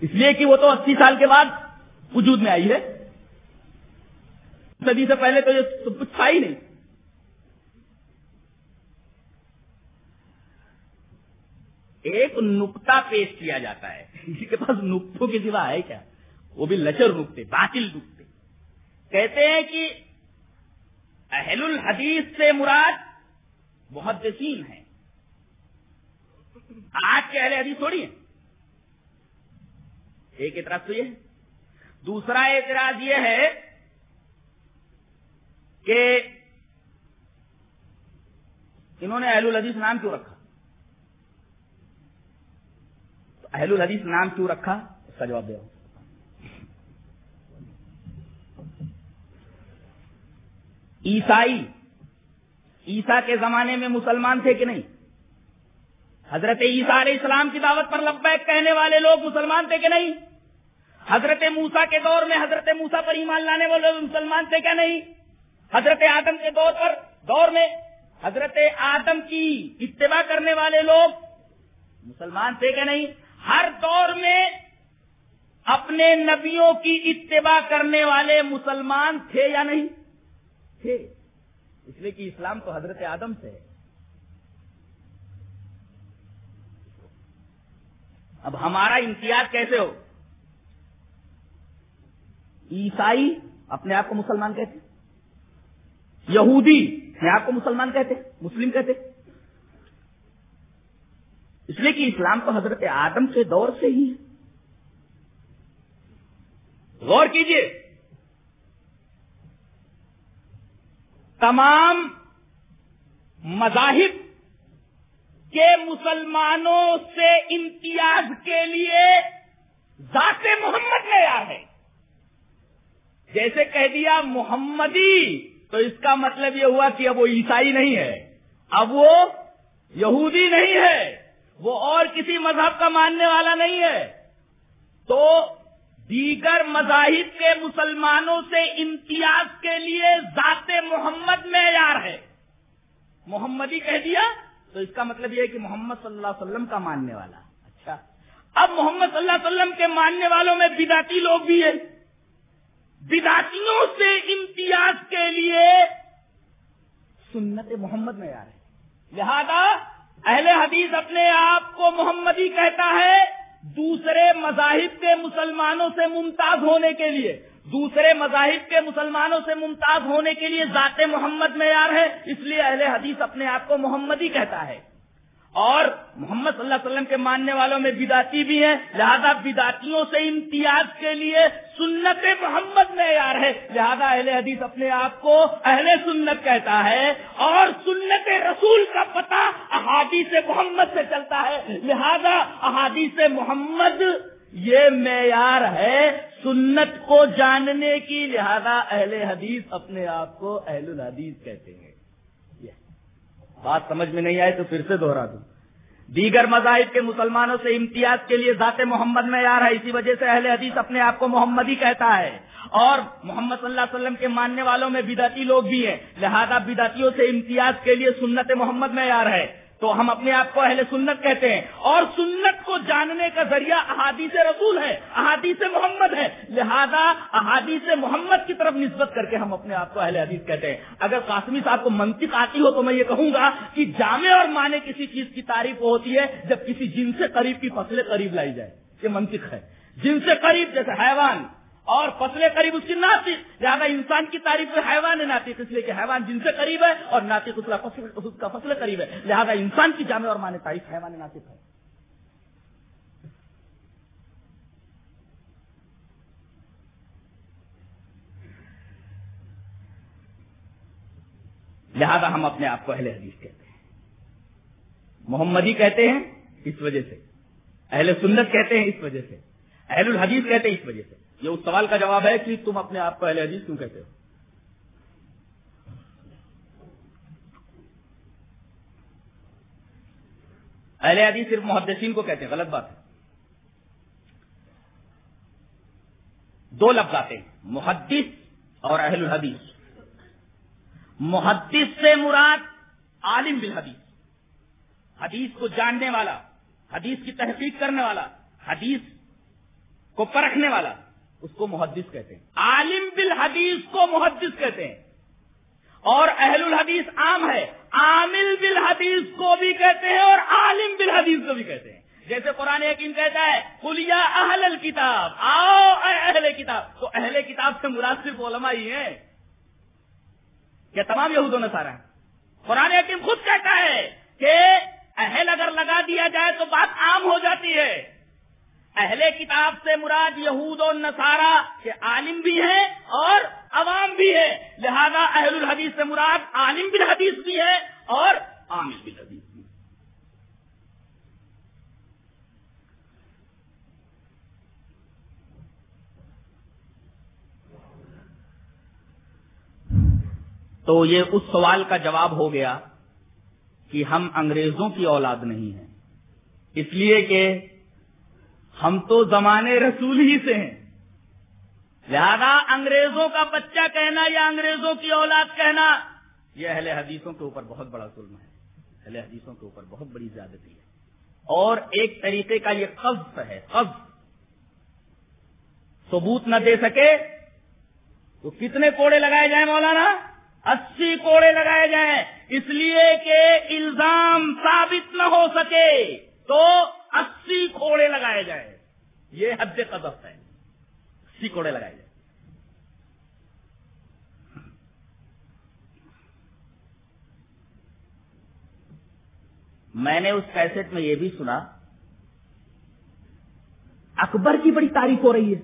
اس لیے کہ وہ تو اسی سال کے بعد وجود میں آئی ہے۔ صدی سے پہلے تو یہ سب کچھ تھا ہی نہیں۔ ایک نقطہ پیش کیا جاتا ہے۔ کسی کے پاس نقطوں کے سوا ہے کیا؟ وہ بھی لچر نقطے باطل نقطے کہتے ہیں کہ اہل الحدیث سے مراد بہت جسیم ہے آج کے اہل حدیث تھوڑی ہے ایک اعتراض تو یہ ہے۔ دوسرا اعتراض یہ ہے کہ انہوں نے اہل الحدیث نام کیوں رکھا تو اہل الحدیث نام کیوں رکھا؟ اس کا جواب دے عیسائی عیسا کے زمانے میں مسلمان تھے کہ نہیں؟ حضرت عیسیٰ علیہ السلام کی دعوت پر لبیک کہنے والے لوگ مسلمان تھے کہ نہیں؟ حضرت موسا کے دور میں حضرت موسا پر ایمان لانے والے لوگ مسلمان تھے کیا نہیں؟ حضرت آدم کے دور پر، دور میں حضرت آدم کی اتباع کرنے والے لوگ مسلمان تھے کہ نہیں؟ ہر دور میں اپنے نبیوں کی اتباع کرنے والے مسلمان تھے یا نہیں؟ تھے۔ اس لیے کہ اسلام تو حضرت آدم سے ہے۔ اب ہمارا امتیاز کیسے ہو؟ عیسائی اپنے آپ کو مسلمان کہتے یہودی اپنے آپ کو مسلمان کہتے مسلم کہتے اس لیے کہ اسلام تو حضرت آدم کے دور سے ہی ہے۔ غور کیجیے۔ تمام مذاہب کے مسلمانوں سے امتیاز کے لیے ذات محمد معیار ہے جیسے کہہ دیا محمدی، تو اس کا مطلب یہ ہوا کہ اب وہ عیسائی نہیں ہے۔ اب وہ یہودی نہیں ہے۔ وہ اور کسی مذہب کا ماننے والا نہیں ہے۔ تو دیگر مذاہب کے مسلمانوں سے امتیاز کے لیے ذات محمد معیار ہے۔ محمدی کہہ دیا تو اس کا مطلب یہ ہے کہ محمد صلی اللہ علیہ وسلم کا ماننے والا۔ اچھا۔ اب محمد صلی اللہ علیہ وسلم کے ماننے والوں میں بداتی لوگ بھی ہیں۔ بداتیوں سے امتیاز کے لیے سنت محمد میں آ رہے لہذا اہل حدیث اپنے آپ کو محمدی کہتا ہے دوسرے مذاہب کے مسلمانوں سے ممتاز ہونے کے لیے۔ دوسرے مذاہب کے مسلمانوں سے ممتاز ہونے کے لیے ذات محمد معیار ہے، اس لیے اہل حدیث اپنے آپ کو محمدی کہتا ہے۔ اور محمد صلی اللہ علیہ وسلم کے ماننے والوں میں بداتی بھی ہیں، لہذا بداتیوں سے امتیاز کے لیے سنت محمد معیار ہے۔ لہذا اہل حدیث اپنے آپ کو اہل سنت کہتا ہے اور سنت رسول کا پتہ احادیث محمد سے چلتا ہے۔ لہذا احادیث محمد یہ معیار ہے سنت کو جاننے کی۔ لہذا اہل حدیث اپنے آپ کو اہل الحدیث کہتے ہیں۔ بات سمجھ میں نہیں آئے تو پھر سے دوہرا دوں۔ دیگر مذاہب کے مسلمانوں سے امتیاز کے لیے ذات محمد میں یار ہے، اسی وجہ سے اہل حدیث اپنے آپ کو محمد ہی کہتا ہے۔ اور محمد صلی اللہ علیہ وسلم کے ماننے والوں میں بدعتی لوگ بھی ہیں، لہذا بدعتیوں سے امتیاز کے لیے سنت محمد میں یار ہے۔ تو ہم اپنے آپ کو اہل سنت کہتے ہیں اور سنت کو جاننے کا ذریعہ احادیث رسول ہے، احادیث محمد ہے۔ لہذا احادیث محمد کی طرف نسبت کر کے ہم اپنے آپ کو اہل حدیث کہتے ہیں۔ اگر قاسمی صاحب کو منطق آتی ہو تو میں یہ کہوں گا کہ جامع اور مانے کسی چیز کی تعریف ہوتی ہے جب کسی جن سے قریب کی فصلیں قریب لائی جائے یہ منطق ہے۔ جن سے قریب جیسے حیوان اور فصلیں قریب اس کی ناطق، لہٰذا انسان کی تعریف حیوان ہے ناطق، اس لیے کہ حیوان جن سے قریب ہے اور ناطق اس کا فصل قریب ہے۔ لہذا انسان کی جامع اور مانے تعریف حیوان ناطق ہے۔ لہذا ہم اپنے آپ کو اہل حدیث کہتے ہیں۔ محمدی کہتے ہیں اس وجہ سے، اہل سنت کہتے ہیں اس وجہ سے، اہل الحدیث کہتے ہیں اس وجہ سے۔ یہ اس سوال کا جواب ہے کہ تم اپنے آپ کو اہل حدیث کیوں کہتے ہو؟ اہل حدیث صرف محدثین کو کہتے ہیں، غلط بات ہے۔ دو لفظ آتے ہیں، محدث اور اہل الحدیث۔ محدث سے مراد عالم بالحدیث۔ حدیث کو جاننے والا، حدیث کی تحقیق کرنے والا، حدیث کو پرکھنے والا۔ اس کو محدث کہتے ہیں۔ عالم بالحدیث کو محدث کہتے ہیں۔ اور اہل الحدیث عام ہے۔ عامل بالحدیث کو بھی کہتے ہیں اور عالم بالحدیث کو بھی کہتے ہیں۔ جیسے قرآن یقین کہتا ہے کلیا اہل الکتاب آؤ اہل کتاب۔ تو اہل کتاب سے مراد صرف علماء ہی ہیں۔ کیا تمام یہود و نصارہ قرآن یقین خود کہتا ہے کہ اہل اگر لگا دیا جائے تو بات عام ہو جاتی ہے۔ اہل کتاب سے مراد یہود و نصارہ کے عالم بھی ہیں اور عوام بھی ہے لہذا اہل الحدیث سے مراد عالم بالحدیث بھی ہے اور عامل بالحدیث بھی تو یہ اس سوال کا جواب ہو گیا کہ ہم انگریزوں کی اولاد نہیں ہیں۔ اس لیے کہ ہم تو زمانے رسول ہی سے ہیں۔ لہذا انگریزوں کا بچہ کہنا یا انگریزوں کی اولاد کہنا، یہ اہل حدیثوں کے اوپر بہت بڑا ظلم ہے۔ اہل حدیثوں کے اوپر بہت بڑی زیادتی ہے۔ اور ایک طریقے کا یہ قبض ہے قبض ثبوت نہ دے سکے تو کتنے کوڑے لگائے جائیں مولانا؟ اسی کوڑے لگائے جائیں۔ اس لیے کہ الزام ثابت نہ ہو سکے تو اسی کوڑے لگائے جائیں۔ یہ حد قذف ہے۔ اسی کوڑے لگائے جائیں۔ میں نے اس کیسٹ میں یہ بھی سنا، اکبر کی بڑی تعریف ہو رہی ہے۔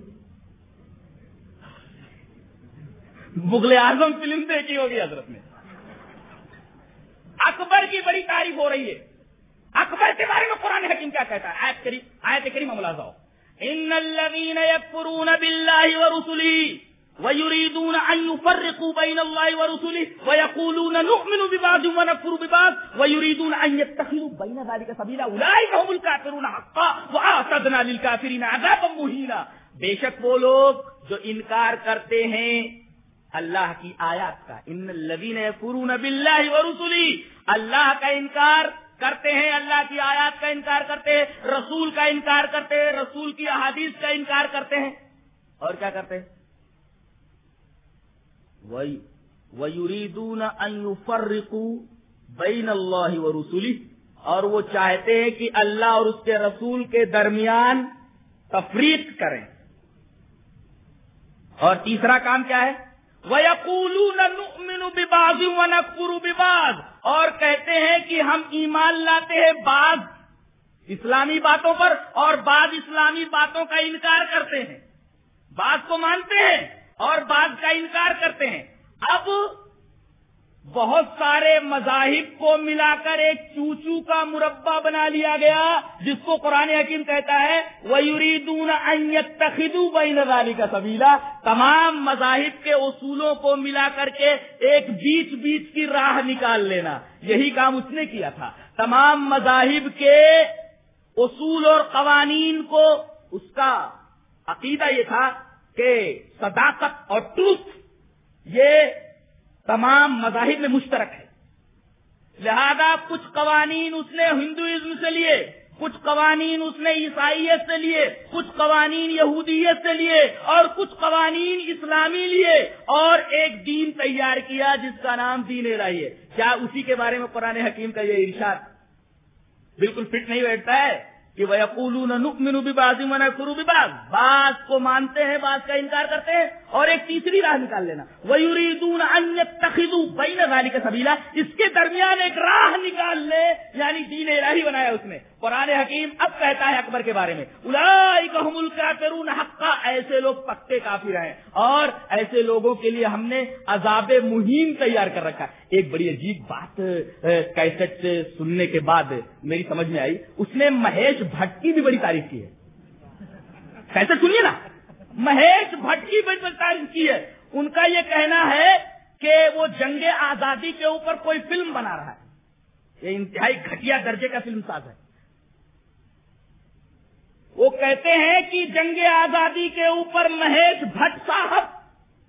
مغل اعظم فلم دیکھی ہوگی حضرت نے۔ اکبر کی بڑی تعریف ہو رہی ہے۔ اکبر کے بارے میں قرآن حکیم کیا کہتا ہے؟ آیت کریم آیت کریم ملازہ ان الذين يكفرون بالله ورسله ويريدون ان يفرقوا بين الله ورسله ويقولون نؤمن ببعض ونكفر ببعض ويريدون ان يتخذوا بين ذلك سبيلا اولئك هم الكافرون حقا واعتدنا للكافرين عذابا مهينا بے شک وہ لوگ جو انکار کرتے ہیں اللہ کی آیات کا ان الذين يكفرون بالله ورسله اللہ کا انکار کرتے ہیں، اللہ کی آیات کا انکار کرتے ہیں، رسول کا انکار کرتے ہیں، رسول کی احادیث کا انکار کرتے ہیں۔ اور کیا کرتے ہیں؟ بین اللہ و رسولی اور وہ چاہتے ہیں کہ اللہ اور اس کے رسول کے درمیان تفریق کریں۔ اور تیسرا کام کیا ہے؟ نُؤْمِنُ بِبَعْضٍ وَنَكْفُرُ بِبَعْضٍ۔ اور کہتے ہیں کہ ہم ایمان لاتے ہیں بعض اسلامی باتوں پر اور بعض اسلامی باتوں کا انکار کرتے ہیں۔ بعض کو مانتے ہیں اور بعض کا انکار کرتے ہیں۔ اب بہت سارے مذاہب کو ملا کر ایک چوچو کا مربع بنا لیا گیا، جس کو قرآن حکیم کہتا ہے نظاری کا سبیلا تمام مذاہب کے اصولوں کو ملا کر کے ایک بیچ بیچ کی راہ نکال لینا۔ یہی کام اس نے کیا تھا۔ تمام مذاہب کے اصول اور قوانین کو اس کا عقیدہ یہ تھا کہ صداقت اور ٹروتھ یہ تمام مذاہب میں مشترک ہے۔ لہذا کچھ قوانین اس نے ہندوازم سے لیے، کچھ قوانین اس نے عیسائیت سے لیے، کچھ قوانین یہودیت سے لیے اور کچھ قوانین اسلامی لیے اور ایک دین تیار کیا جس کا نام دین الہی ہے۔ کیا اسی کے بارے میں قرآن حکیم کا یہ ارشاد بالکل فٹ نہیں بیٹھتا ہے کہ وہ بعض کو مانتے ہیں، بعض کا انکار کرتے ہیں۔ اور ایک تیسری راہ نکال لینا۔ والی کا سبیلا اس کے درمیان ایک راہ نکال لے یعنی دین الہی بنایا اس نے۔ قرآن حکیم اب کہتا ہے اکبر کے بارے میں حقا، ایسے لوگ پکے کافی رہے اور ایسے لوگوں کے لیے ہم نے عذاب مہیم تیار کر رکھا ایک بڑی عجیب بات کیسٹ سننے کے بعد میری سمجھ میں آئی۔ اس نے مہیش بھٹ کی بھی بڑی تعریف کی ہے۔ کیسے سنیے نا۔ مہیش بھٹ کی بڑی تعریف کی ہے۔ ان کا یہ کہنا ہے کہ وہ جنگ آزادی کے اوپر کوئی فلم بنا رہا ہے۔ یہ انتہائی گھٹیا درجے کا فلم ساز ہے۔ وہ کہتے ہیں کہ جنگ آزادی کے اوپر مہیش بھٹ صاحب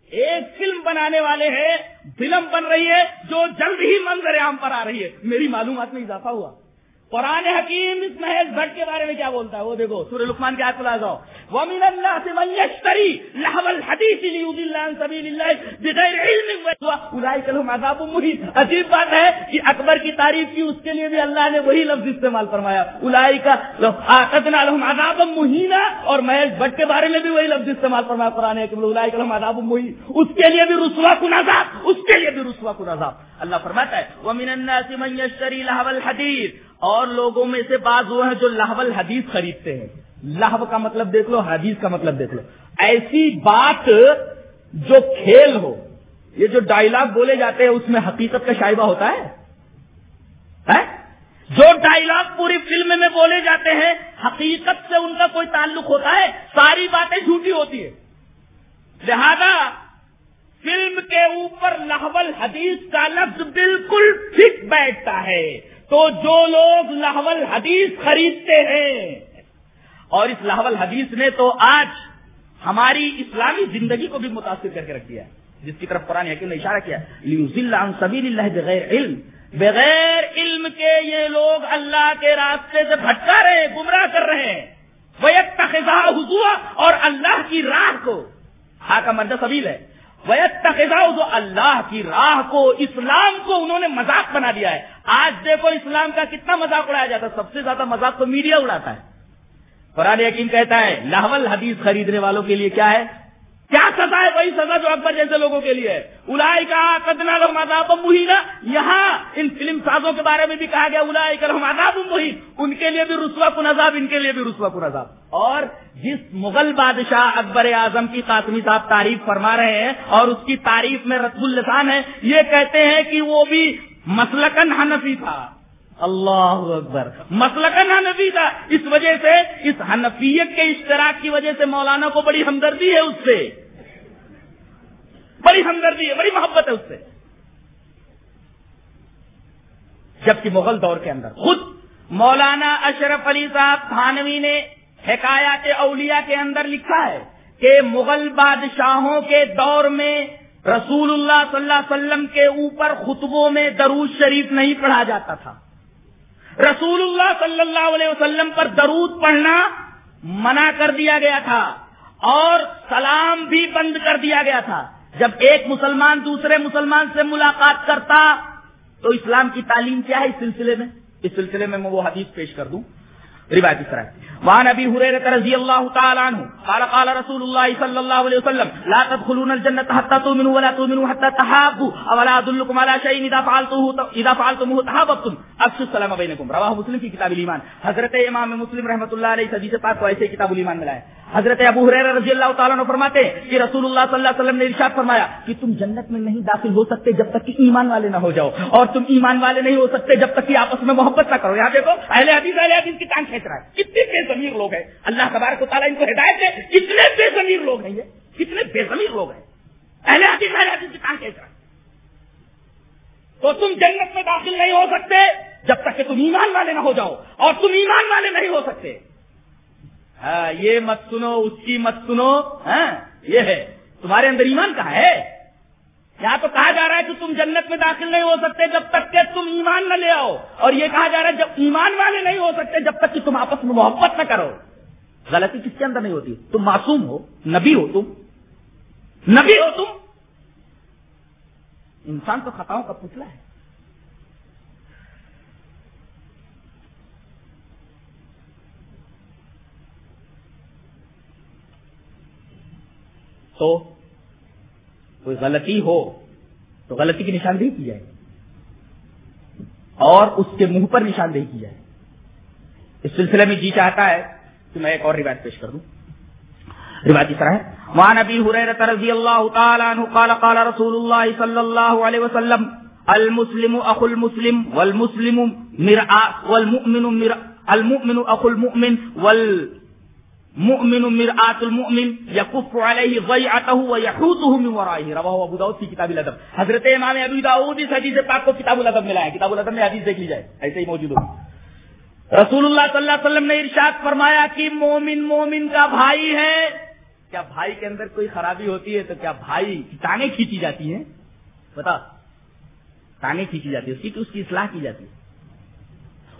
ایک فلم بنانے والے ہیں، فلم بن رہی ہے جو جلد ہی منظر عام پر آ رہی ہے۔ میری معلومات میں اضافہ ہوا۔ قرآن حکیم اس محض بھٹ کے بارے میں کیا بولتا ہے؟ وہ دیکھو، سورہ لکمان کے آت جاؤ ومن اللہ سے من یشتری لہو الحدیث لیوذل عن سبیل اللہ بغیر علم اولئک لهم عذاب مہین عجیب بات ہے کہ اکبر کی تعریف کی، اس کے لیے بھی اللہ نے وہی لفظ استعمال فرمایا۔ اولئک اعتدنا لهم عذاب مہینا اور محض بھٹ کے بارے میں بھی وہی لفظ استعمال فرمایا قرآن حکیم۔ اولئک لهم عذاب مہین اس کے لیے بھی رسوا کن عذاب۔ اس کے لیے بھی رسوا کن عذاب۔ اللہ فرماتا ہے، ومن الناس من یشتری لہو الحدیث اور لوگوں میں سے بعض وہ ہیں جو لہول حدیث خریدتے ہیں۔ لہو کا مطلب دیکھ لو، حدیث کا مطلب دیکھ لو۔ ایسی بات جو کھیل ہو، یہ جو ڈائلگ بولے جاتے ہیں، اس میں حقیقت کا شائبہ ہوتا ہے؟ جو ڈائلگ پوری فلم میں بولے جاتے ہیں، حقیقت سے ان کا کوئی تعلق ہوتا ہے؟ ساری باتیں جھوٹی ہوتی ہے لہذا فلم کے اوپر لہول حدیث کا لفظ بالکل فٹ بیٹھتا ہے۔ تو جو لوگ لاہول حدیث خریدتے ہیں، اور اس لاہول حدیث نے تو آج ہماری اسلامی زندگی کو بھی متاثر کر کے رکھ دیا جس کی طرف قرآن حکیم نے اشارہ کیا سبیل اللہ بغیر علم۔ بغیر علم کے یہ لوگ اللہ کے راستے سے بھٹکا رہے ہیں، گمراہ کر رہے ہیں۔ وہ اور اللہ کی راہ کو۔ ہاں کا مرد سبیل ہے۔ جو اللہ کی راہ کو، اسلام کو انہوں نے مذاق بنا دیا ہے۔ آج دیکھو اسلام کا کتنا مذاق اڑایا جاتا ہے۔ سب سے زیادہ مذاق تو میڈیا اڑاتا ہے۔ قرآن یقین کہتا ہے لاہول حدیث خریدنے والوں کے لیے کیا ہے؟ کیا سزا ہے؟ وہی سزا جو اکبر جیسے لوگوں کے لیے الائی کا کدنا مذاب مہینہ یہاں ان فلم سازوں کے بارے میں بھی کہا گیا الائی کر مذاب مہین ان کے لیے بھی رسوا کن عذاب، ان کے لیے بھی رسوا کن عذاب۔ اور جس مغل بادشاہ اکبر اعظم کی قاسمی صاحب تعریف فرما رہے ہیں اور اس کی تعریف میں رسم السان ہے، یہ کہتے ہیں کہ وہ بھی مسلکن حنفی تھا۔ اللہ اکبر۔ مسلکن حنفی تھا اس وجہ سے، اس حنفیت کے اشتراک کی وجہ سے مولانا کو بڑی ہمدردی ہے اس سے۔ بڑی ہمدردی ہے، بڑی محبت ہے اس سے۔ جبکہ مغل دور کے اندر خود مولانا اشرف علی صاحب تھانوی نے حکایات اولیاء کے اندر لکھا ہے کہ مغل بادشاہوں کے دور میں رسول اللہ صلی اللہ علیہ وسلم کے اوپر خطبوں میں درود شریف نہیں پڑھا جاتا تھا۔ رسول اللہ صلی اللہ علیہ وسلم پر درود پڑھنا منع کر دیا گیا تھا اور سلام بھی بند کر دیا گیا تھا۔ جب ایک مسلمان دوسرے مسلمان سے ملاقات کرتا تو اسلام کی تعلیم کیا ہے اس سلسلے میں؟ اس سلسلے میں میں وہ حدیث پیش کر دوں۔ روایتی طرح وعن ابي هريره رضي الله تعالى عنه قال قال رسول الله صلى الله عليه وسلم لا تدخلون الجنه حتى تؤمنوا ولا تؤمنوا حتى تحابوا اولا ادلكم على شيء اذا فعلتوه اذا فعلتموه تحاببتم افشوا السلام بينكم رواه مسلم في كتاب الايمان حضرت امام مسلم رحمۃ اللہ علیہ حدیث پاک کو ایسے کتاب الايمان میں لائے حضرت ابو حریر رضی اللہ تعالیٰ نے فرماتے کہ رسول اللہ صلی اللہ علیہ وسلم نے ارشاد فرمایا کہ تم جنت میں نہیں داخل ہو سکتے جب تک کہ ایمان والے نہ ہو جاؤ اور تم ایمان والے نہیں ہو سکتے جب تک کہ آپس میں محبت نہ کرو۔ یہاں دیکھو، اہل حدیث اہل حدیث کی ٹانگ کھینچ رہا ہے۔ کتنے بے ضمیر لوگ ہیں۔ اللہ تبارک و تعالیٰ ان کو ہدایت دے۔ کتنے بے ضمیر لوگ ہیں یہ۔ کتنے بے ضمیر لوگ ہیں۔ اہل حدیث اہل حدیث کی ٹانگ کھینچ رہا ہے۔ تو تم جنت میں داخل نہیں ہو سکتے جب تک کہ تم ایمان والے نہ ہو جاؤ اور تم ایمان والے نہیں ہو سکتے۔ ہاں، یہ مت سنو، اس کی مت سنو ہاں، یہ ہے۔ تمہارے اندر ایمان کہاں ہے؟ یہاں تو کہا جا رہا ہے کہ تم جنت میں داخل نہیں ہو سکتے جب تک کہ تم ایمان نہ لے آؤ۔ اور یہ کہا جا رہا ہے جب ایمان والے نہیں ہو سکتے جب تک کہ تم آپس میں محبت نہ کرو۔ غلطی کس کے اندر نہیں ہوتی؟ تم معصوم ہو، نبی ہو تم۔ نبی ہو تم۔ انسان تو خطاؤں کا پتلا ہے۔ تو کوئی غلطی ہو تو غلطی کی نشاندہی کی جائے اور اس کے منہ پر نشاندہی کی جائے اس سلسلے میں جی چاہتا ہے کہ میں ایک اور روایت پیش کر دوں۔ روایت اس طرح ہے۔ وعن ابي هريره رضي الله تعالى عنه قال قال رسول الله صلى الله عليه وسلم، المسلم اخو المسلم والمسلم مرآة والمؤمن مرآة المؤمن اخو المؤمن وال مؤمن مرآت المؤمن یقف علیہ ضیعته ویحوطه من ورائه. رواہ ابو داؤد کی کتاب الادب. حضرت امام ابو داؤد اس حدیث پاک کو کتاب الادب میں لایا کتاب الادب میں حدیث دیکھ لی جائے. ایسے ہی موجود ہو رسول اللہ صلی اللہ علیہ وسلم نے ارشاد فرمایا کہ مومن مومن کا بھائی ہے. کیا بھائی کے اندر کوئی خرابی ہوتی ہے تو کیا بھائی ٹانگیں کھینچی جاتی ہیں؟ بتا. ٹانگیں کھینچی جاتی ہے اس کی تو اس کی اصلاح کی جاتی ہے.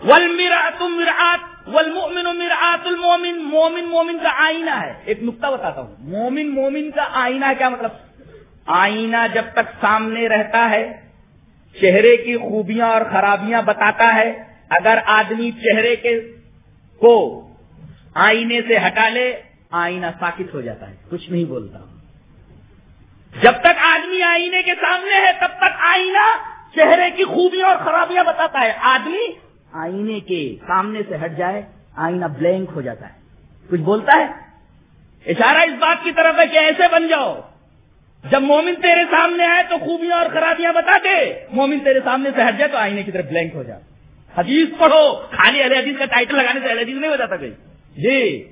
ولمرات مرآت والمؤمن مرآت المومن مومن مومن کا آئینہ ہے۔ ایک نقطہ بتاتا ہوں۔ مومن مومن کا آئینہ کیا مطلب؟ آئینہ جب تک سامنے رہتا ہے، چہرے کی خوبیاں اور خرابیاں بتاتا ہے۔ اگر آدمی چہرے کے کو آئینے سے ہٹا لے، آئینہ ساکت ہو جاتا ہے۔ کچھ نہیں بولتا۔ جب تک آدمی آئینے کے سامنے ہے، تب تک آئینہ چہرے کی خوبیاں اور خرابیاں بتاتا ہے۔ آدمی آئینے کے سامنے سے ہٹ جائے، آئینہ بلینک ہو جاتا ہے۔ کچھ بولتا ہے؟ اشارہ اس بات کی طرف ہے کہ ایسے بن جاؤ۔ جب مومن تیرے سامنے آئے تو خوبیاں اور خرابیاں بتا دے۔ مومن تیرے سامنے سے ہٹ جائے تو آئینے کی طرف بلینک ہو جائے حدیث پڑھو، خالی علیہ حدیث کا ٹائٹل لگانے سے حدیث نہیں ہو جاتا کہیں جی۔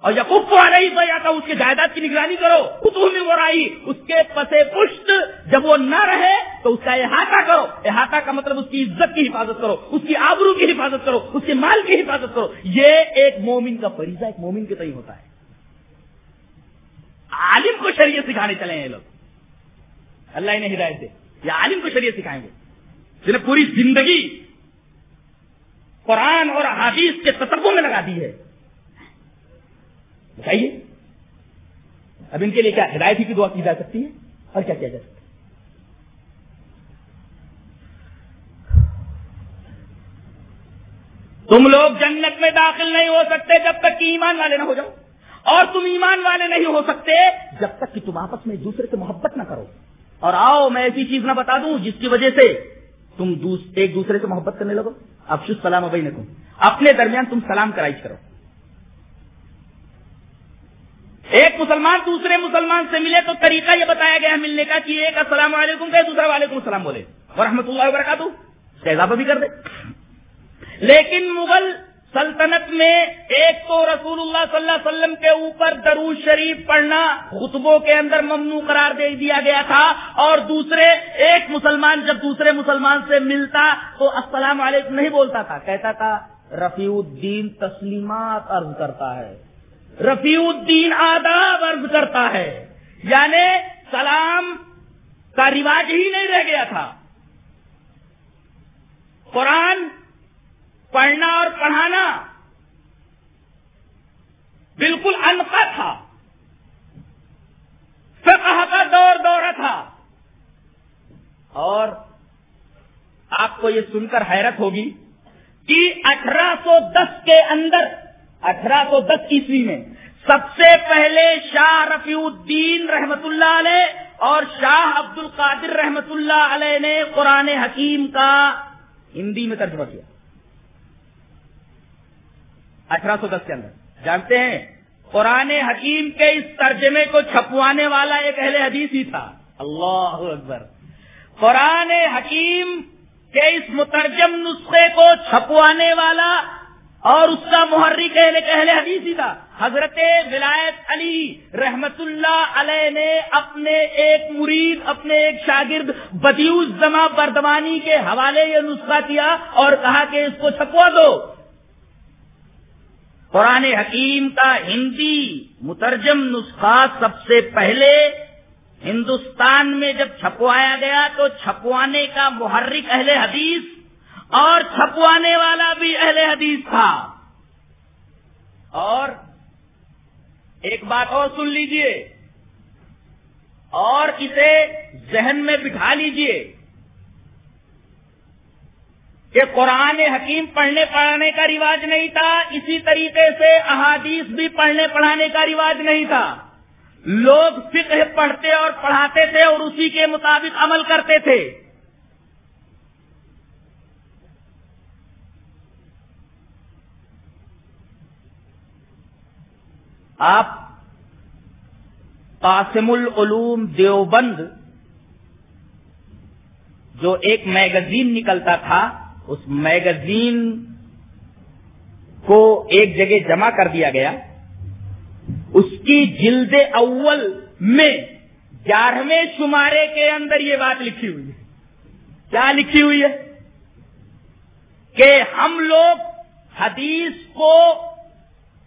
اور جب کب کو رہی تو جاتا اس کے جائیداد کی نگرانی کرو۔ خود میں وہ رائی، اس کے پسے پشت، جب وہ نہ رہے تو اس کا احاطہ کرو۔ احاطہ کا مطلب اس کی عزت کی حفاظت کرو، اس کی آبرو کی حفاظت کرو، اس کے مال کی حفاظت کرو۔ یہ ایک مومن کا فریضہ، ایک مومن کے تئیں ہوتا ہے۔ عالم کو شریعت سکھانے چلے ہیں یہ لوگ۔ اللہ انہیں ہدایت دے۔ یہ عالم کو شریعت سکھائیں گے۔ جنہیں پوری زندگی قرآن اور حادیث کے تصبوں میں لگا دی ہے۔ بتائیے۔ اب ان کے لیے کیا ہدایت ہی کی دعا کی جا سکتی ہے اور کیا کیا جا سکتا ہے؟ تم لوگ جنت میں داخل نہیں ہو سکتے جب تک کہ ایمان والے نہ ہو جاؤ۔ اور تم ایمان والے نہیں ہو سکتے جب تک کہ تم آپس میں ایک دوسرے سے محبت نہ کرو۔ اور آؤ، میں ایسی چیز نہ بتا دوں جس کی وجہ سے تم ایک دوسرے سے محبت کرنے لگو۔ اب سلام ابھی نہ اپنے درمیان تم سلام کرائش کرو۔ ایک مسلمان دوسرے مسلمان سے ملے تو طریقہ یہ بتایا گیا ملنے کا کہ ایک السلام علیکم کہ دوسرا وعلیکم السلام بولے۔ ورحمۃ اللہ وبرکاتہ۔ اضافہ بھی کر دے۔ لیکن مغل سلطنت میں ایک تو رسول اللہ صلی اللہ علیہ وسلم کے اوپر دروز شریف پڑھنا خطبوں کے اندر ممنوع قرار دے دیا گیا تھا اور دوسرے ایک مسلمان جب دوسرے مسلمان سے ملتا تو السلام علیکم نہیں بولتا تھا، کہتا تھا، رفیع الدین تسلیمات عرض کرتا ہے۔ رفیع الدین آداب عرض کرتا ہے۔ یعنی سلام کا رواج ہی نہیں رہ گیا تھا۔ قرآن پڑھنا اور پڑھانا بالکل انپا تھا۔ فقہ کا دور دورہ تھا۔ اور آپ کو یہ سن کر حیرت ہوگی کہ اٹھارہ سو دس کے اندر اٹھارہ سو دس عیسوی میں سب سے پہلے شاہ رفیع الدین رحمت اللہ علیہ اور شاہ عبد القادر رحمت اللہ علیہ نے قرآن حکیم کا ہندی میں ترجمہ کیا۔ اٹھارہ سو دس کے اندر۔ جانتے ہیں، قرآن حکیم کے اس ترجمے کو چھپوانے والا ایک اہل حدیث ہی تھا۔ اللہ اکبر۔ قرآن حکیم کے اس مترجم نسخے کو چھپوانے والا اور اس کا محرک اہل حدیث ہی تھا۔ حضرت ولایت علی رحمت اللہ علیہ نے اپنے ایک مرید، اپنے ایک شاگرد بدیوز زما بردوانی کے حوالے یہ نسخہ کیا اور کہا کہ اس کو چھپوا دو۔ قرآن حکیم کا ہندی مترجم نسخہ سب سے پہلے ہندوستان میں جب چھپوایا گیا تو چھپوانے کا محرک اہل حدیث اور چھپوانے والا بھی اہل حدیث تھا۔ اور ایک بات اور سن لیجیے۔ اور اسے ذہن میں بٹھا لیجیے کہ قرآن حکیم پڑھنے پڑھانے کا رواج نہیں تھا، اسی طریقے سے احادیث بھی پڑھنے پڑھانے کا رواج نہیں تھا۔ لوگ فقہ پڑھتے اور پڑھاتے تھے اور اسی کے مطابق عمل کرتے تھے۔ آپ قاسم العلوم دیوبند جو ایک میگزین نکلتا تھا، اس میگزین کو ایک جگہ جمع کر دیا گیا۔ اس کی جلد اول میں گیارہویں شمارے کے اندر یہ بات لکھی ہوئی ہے۔ کیا لکھی ہوئی ہے؟ کہ ہم لوگ حدیث کو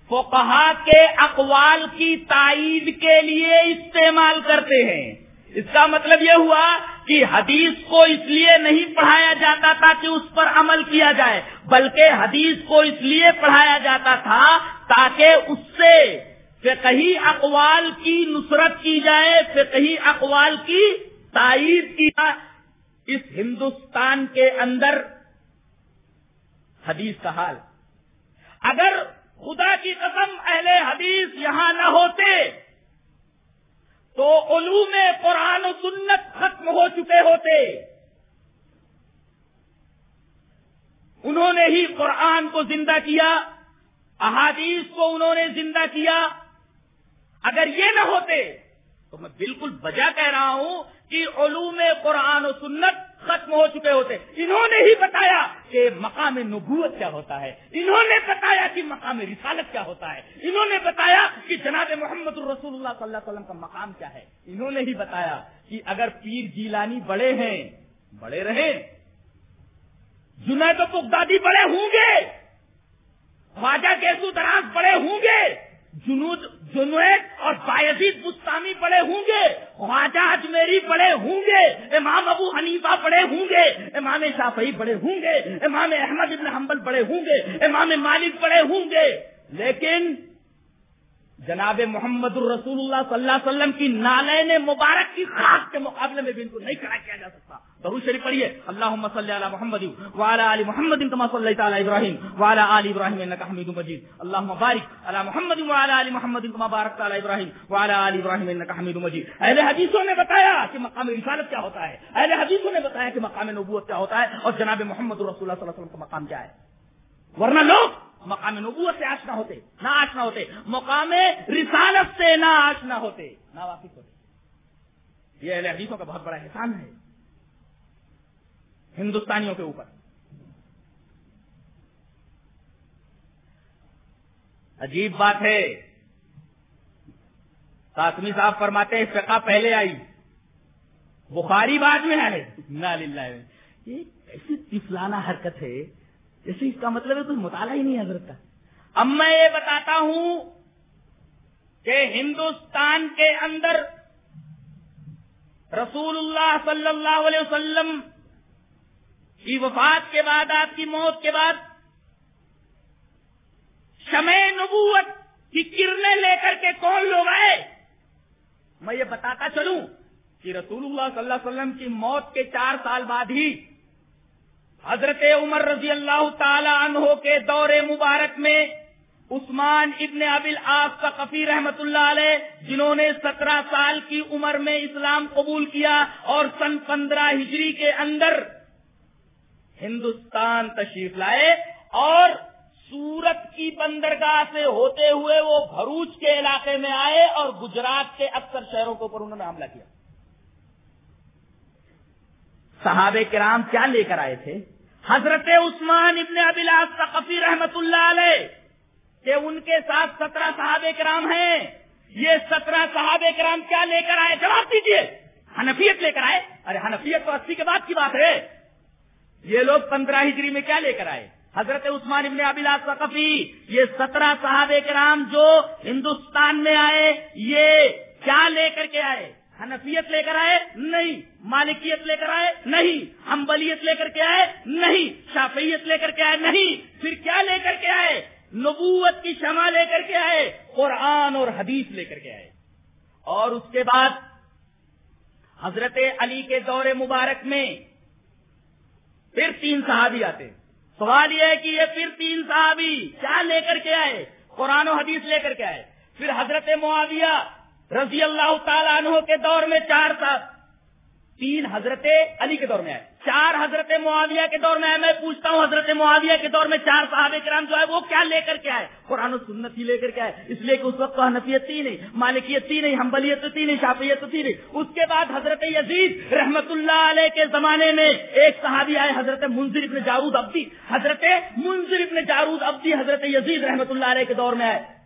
فقہا کے اقوال کی تائید کے لیے استعمال کرتے ہیں۔ اس کا مطلب یہ ہوا کہ حدیث کو اس لیے نہیں پڑھایا جاتا تھا کہ اس پر عمل کیا جائے، بلکہ حدیث کو اس لیے پڑھایا جاتا تھا تاکہ اس سے فقہی اقوال کی نصرت کی جائے، فقہی اقوال کی تائید کی جائے۔ اس ہندوستان کے اندر حدیث کا حال۔ اگر خدا کی قسم اہل حدیث یہاں نہ ہوتے۔ تو علوم قرآن و سنت ختم ہو چکے ہوتے۔ انہوں نے ہی قرآن کو زندہ کیا، احادیث کو انہوں نے زندہ کیا۔ اگر یہ نہ ہوتے تو میں بالکل بجا کہہ رہا ہوں کہ علوم قرآن و سنت ختم ہو چکے ہوتے۔ انہوں نے ہی بتایا کہ مقام نبوت کیا ہوتا ہے۔ انہوں نے بتایا کہ مقام رسالت کیا ہوتا ہے۔ انہوں نے بتایا کہ جناب محمد الرسول اللہ صلی اللہ علیہ وسلم کا مقام کیا ہے۔ انہوں نے ہی بتایا کہ اگر پیر جیلانی بڑے ہیں، بڑے رہے جنید بغدادی بڑے ہوں گے۔ خواجہ کیسو دراز بڑے ہوں گے۔ جنود جنوید اور بایزید بستانی پڑے ہوں گے، خواجہ اجمیری پڑے ہوں گے، امام ابو حنیفہ پڑے ہوں گے، امام شافعی پڑے ہوں گے، امام احمد ابن حنبل پڑے ہوں گے، امام مالک پڑے ہوں گے، لیکن جناب محمد الرسول اللہ صلی اللہ علیہ وسلم کی نالین مبارک کی خاص کے مقابلے میں بھی ان کو نہیں کھڑا کیا جا سکتا۔ بہو شریف پڑھیے۔ اللہ صلی علی محمد والا علی محمد کما صلی تعالی ابراہیم والا علی ابراہیم انک حمید مجید۔ اللہ مبارک علی محمد والا علی محمد کما بارک تعالی ابراہیم والا علی ابراہیم انک حمید مجید۔ اہل حدیثوں نے بتایا کہ مقام رسالت کیا ہوتا ہے۔ اہل حدیثوں نے بتایا کہ مقام نبوت کیا ہوتا ہے اور جناب محمد رسول اللہ صلی اللہ علیہ وسلم کا مقام کیا ہے۔ ورنہ لوگ مقام نبوت سے آشنا ہوتے، نہ آشنا ہوتے، مقام رسالت سے نہ آشنا ہوتے، نہ واقف ہوتے۔ یہ اہل حدیثوں کا بہت بڑا احسان ہے۔ ہندوستانیوں کے اوپر۔ عجیب بات ہے۔ قاسمی صاحب فرماتے ہیں، فقہ پہلے آئی۔ بخاری بعد میں آئے۔ نہ یہ ایسی تفلانہ حرکت ہے۔ جیسے اس کا مطلب ہے کوئی مطالعہ ہی نہیں حضرت کا۔ اب میں یہ بتاتا ہوں کہ ہندوستان کے اندر رسول اللہ صلی اللہ علیہ وسلم کی وفات کے بعد، آپ کی موت کے بعد شمع نبوت کی کرنیں لے کر کے کون لوگ آئے؟ میں یہ بتاتا چلوں کہ رسول اللہ صلی اللہ علیہ وسلم کی موت کے چار سال بعد ہی حضرت عمر رضی اللہ تعالی عنہ کے دور مبارک میں عثمان ابن ابل آف کا کفی رحمت اللہ علیہ، جنہوں نے سترہ سال کی عمر میں اسلام قبول کیا اور سن پندرہ ہجری کے اندر ہندوستان تشریف لائے اور سورت کی بندرگاہ سے ہوتے ہوئے وہ بھروچ کے علاقے میں آئے اور گجرات کے اکثر شہروں کے اوپر انہوں نے حملہ کیا۔ صحابہ کرام کیا لے کر آئے تھے؟ حضرت عثمان ابن ابلاس ثقفی رحمت اللہ علیہ، کہ ان کے ساتھ سترہ صحابہ کرام ہیں۔ یہ سترہ صحابہ کرام کیا لے کر آئے؟ جواب دیجیے حنفیت لے کر آئے؟ ارے، حنفیت تو اسی کے بعد کی بات ہے۔ یہ لوگ پندرہ ہجری میں کیا لے کر آئے؟ حضرت عثمان ابن ابلاس ثقفی، یہ سترہ صحابہ کرام جو ہندوستان میں آئے، یہ کیا لے کر کے آئے؟ حنفیت لے کر آئے؟ نہیں. مالکیت لے کر آئے؟ نہیں. ہمبلیت لے کر کے آئے؟ نہیں. شافیت لے کر کے آئے؟ نہیں. پھر کیا لے کر کے آئے؟ نبوت کی شمع لے کر کے آئے؟ قرآن اور حدیث لے کر کے آئے. اور اس کے بعد حضرت علی کے دور مبارک میں پھر تین صحابی آتے سوال یہ ہے کہ یہ پھر تین صحابی کیا لے کر کے آئے؟ قرآن و حدیث لے کر کے آئے. پھر حضرت معاویہ رضی اللہ تعالیٰ عنہ کے دور میں چار سال تین حضرت علی کے دور میں آئے۔ چار حضرت معاویہ کے دور میں آئے۔ میں پوچھتا ہوں حضرت معاویہ کے دور میں چار صحابہ کرام جو ہے وہ کیا لے کر کے آئے؟ قرآن و سنت ہی لے کر کے آئے۔ اس لیے کہ اس وقت حنفیت تھی نہیں، مالکیت تھی نہیں ہمبلیت تھی نہیں شافیت تھی نہیں۔ اس کے بعد حضرت یزید رحمت اللہ علیہ کے زمانے میں ایک صحابی آئے، حضرت منظر ابن جارود ابدی حضرت منظر ابن جارود ابدی حضرت یزید رحمت اللہ علیہ کے دور میں آئے۔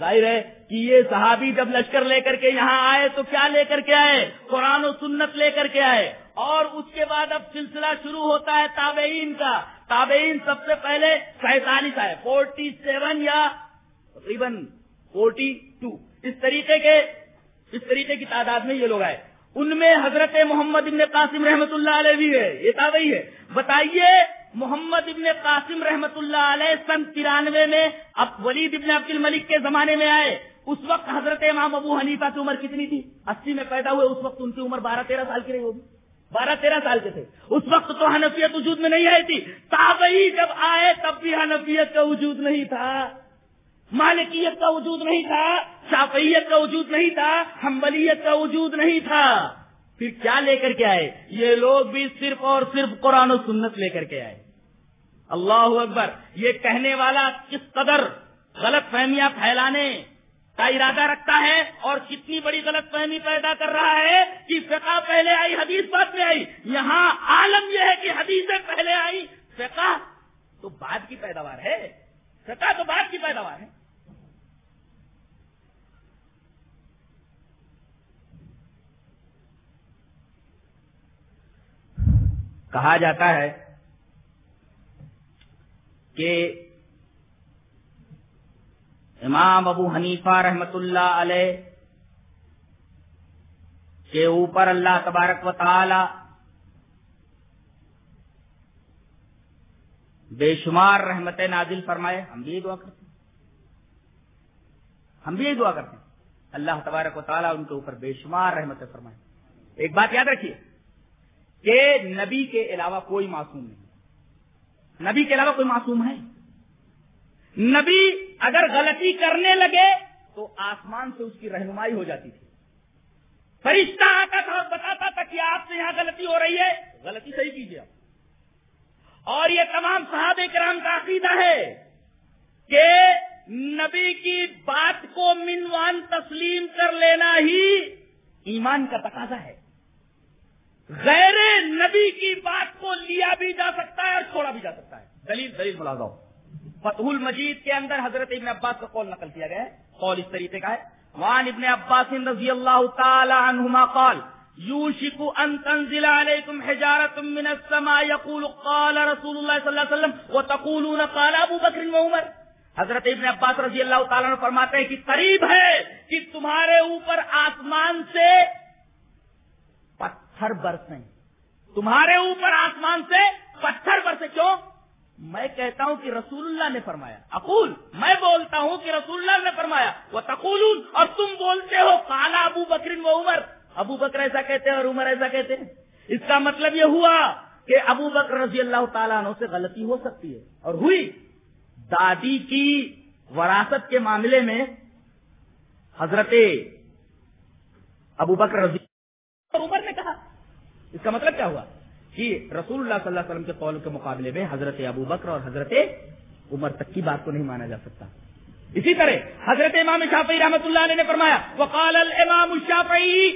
ظاہر ہے کہ یہ صحابی جب لشکر لے کر کے یہاں آئے تو کیا لے کر کے آئے؟ قرآن و سنت لے کر کے آئے۔ اور اس کے بعد اب سلسلہ شروع ہوتا ہے تابعین کا۔ تابعین سب سے پہلے سینتالیس آئے فورٹی سیون یا تقریباً فورٹی ٹو اس طریقے کے، اس طریقے کی تعداد میں یہ لوگ آئے۔ ان میں حضرت محمد ابن قاسم رحمت اللہ علیہ بھی ہے، یہ تابعی ہے۔ بتائیے محمد ابن قاسم رحمت اللہ علیہ سن ترانوے میں اب ولید ابن عبد الملک کے زمانے میں آئے۔ اس وقت حضرت امام ابو حنیفہ کی عمر کتنی تھی؟ اسی میں پیدا ہوئے، اس وقت ان کی عمر بارہ تیرہ سال کی رہی ہوگی۔ بارہ تیرہ سال کے تھے۔ اس وقت تو حنفیت وجود میں نہیں آئی تھی۔ تابعی جب آئے تب بھی حنفیت کا وجود نہیں تھا۔ مالکیت کا وجود نہیں تھا۔ شافیت کا وجود نہیں تھا۔ حمبلیت کا وجود نہیں تھا۔ پھر کیا لے کر کے آئے؟ یہ لوگ بھی صرف اور صرف قرآن و سنت لے کر کے آئے۔ اللہ اکبر، یہ کہنے والا کس قدر غلط فہمیاں پھیلانے کا ارادہ رکھتا ہے اور کتنی بڑی غلط فہمی پیدا کر رہا ہے کہ فقہ پہلے آئی، حدیث بعد میں آئی۔ یہاں عالم یہ ہے کہ حدیث پہلے آئی۔ فقہ تو بعد کی پیداوار ہے۔ فقہ تو بعد کی پیداوار ہے۔ کہا جاتا ہے کہ امام ابو حنیفہ رحمت اللہ علیہ کے اوپر اللہ تبارک و تعالی بے شمار رحمت نازل فرمائے، ہم بھی یہ دعا کرتے ہیں۔ ہم بھی یہ دعا کرتے ہیں۔ اللہ تبارک و تعالیٰ ان کے اوپر بے شمار رحمت فرمائے۔ ایک بات یاد رکھیے کہ نبی کے علاوہ کوئی معصوم نہیں۔ نبی کے علاوہ کوئی معصوم ہے۔ نبی اگر غلطی کرنے لگے تو آسمان سے اس کی رہنمائی ہو جاتی تھی۔ فرشتہ آتا تھا بتاتا تھا کہ آپ سے یہاں غلطی ہو رہی ہے۔ غلطی صحیح کیجیے آپ۔ اور یہ تمام صحابہ کرام کا عقیدہ ہے کہ نبی کی بات کو منوان تسلیم کر لینا ہی ایمان کا تقاضا ہے۔ غیر نبی کی بات کو لیا بھی جا سکتا ہے اور چھوڑا بھی جا سکتا ہے۔ دلیل دلیل بلا فتح المجید کے اندر حضرت ابن عباس کا قول نقل کیا گیا ہے۔ قول اس طریقے کا ہے۔ وان ابن عباس رضی اللہ تعالی عنہما قال یوشک ان تنزل علیکم حجارت من السماء، یقول قال رسول اللہ صلی اللہ علیہ وسلم، وتقولون قال ابو بکر و عمر۔ حضرت ابن عباس رضی اللہ تعالیٰ نے فرماتے ہیں کہ قریب ہے کہ تمہارے اوپر آسمان سے پتھر برسیں تمہارے اوپر آسمان سے پتھر برسے۔ کیوں؟ میں کہتا ہوں کہ رسول اللہ نے فرمایا۔ اقول، میں بولتا ہوں کہ رسول اللہ نے فرمایا۔ وہ تقول اور تم بولتے ہو کالا ابو بکرین و عمر۔ ابو بکر ایسا کہتے ہیں اور عمر ایسا کہتے ہیں۔ اس کا مطلب یہ ہوا کہ ابو بکر رضی اللہ تعالیٰ عنہ سے غلطی ہو سکتی ہے۔ اور ہوئی۔ دادی کی وراثت کے معاملے میں حضرت ابو بکر رضی اور عمر نے کہا اس کا مطلب کیا ہوا؟ کہ رسول اللہ صلی اللہ علیہ وسلم کے قول کے مقابلے میں حضرت ابو بکر اور حضرت عمر تک کی بات کو نہیں مانا جا سکتا۔ اسی طرح حضرت امام شافعی رحمۃ اللہ علیہ نے فرمایا، وقال الامام الشافعی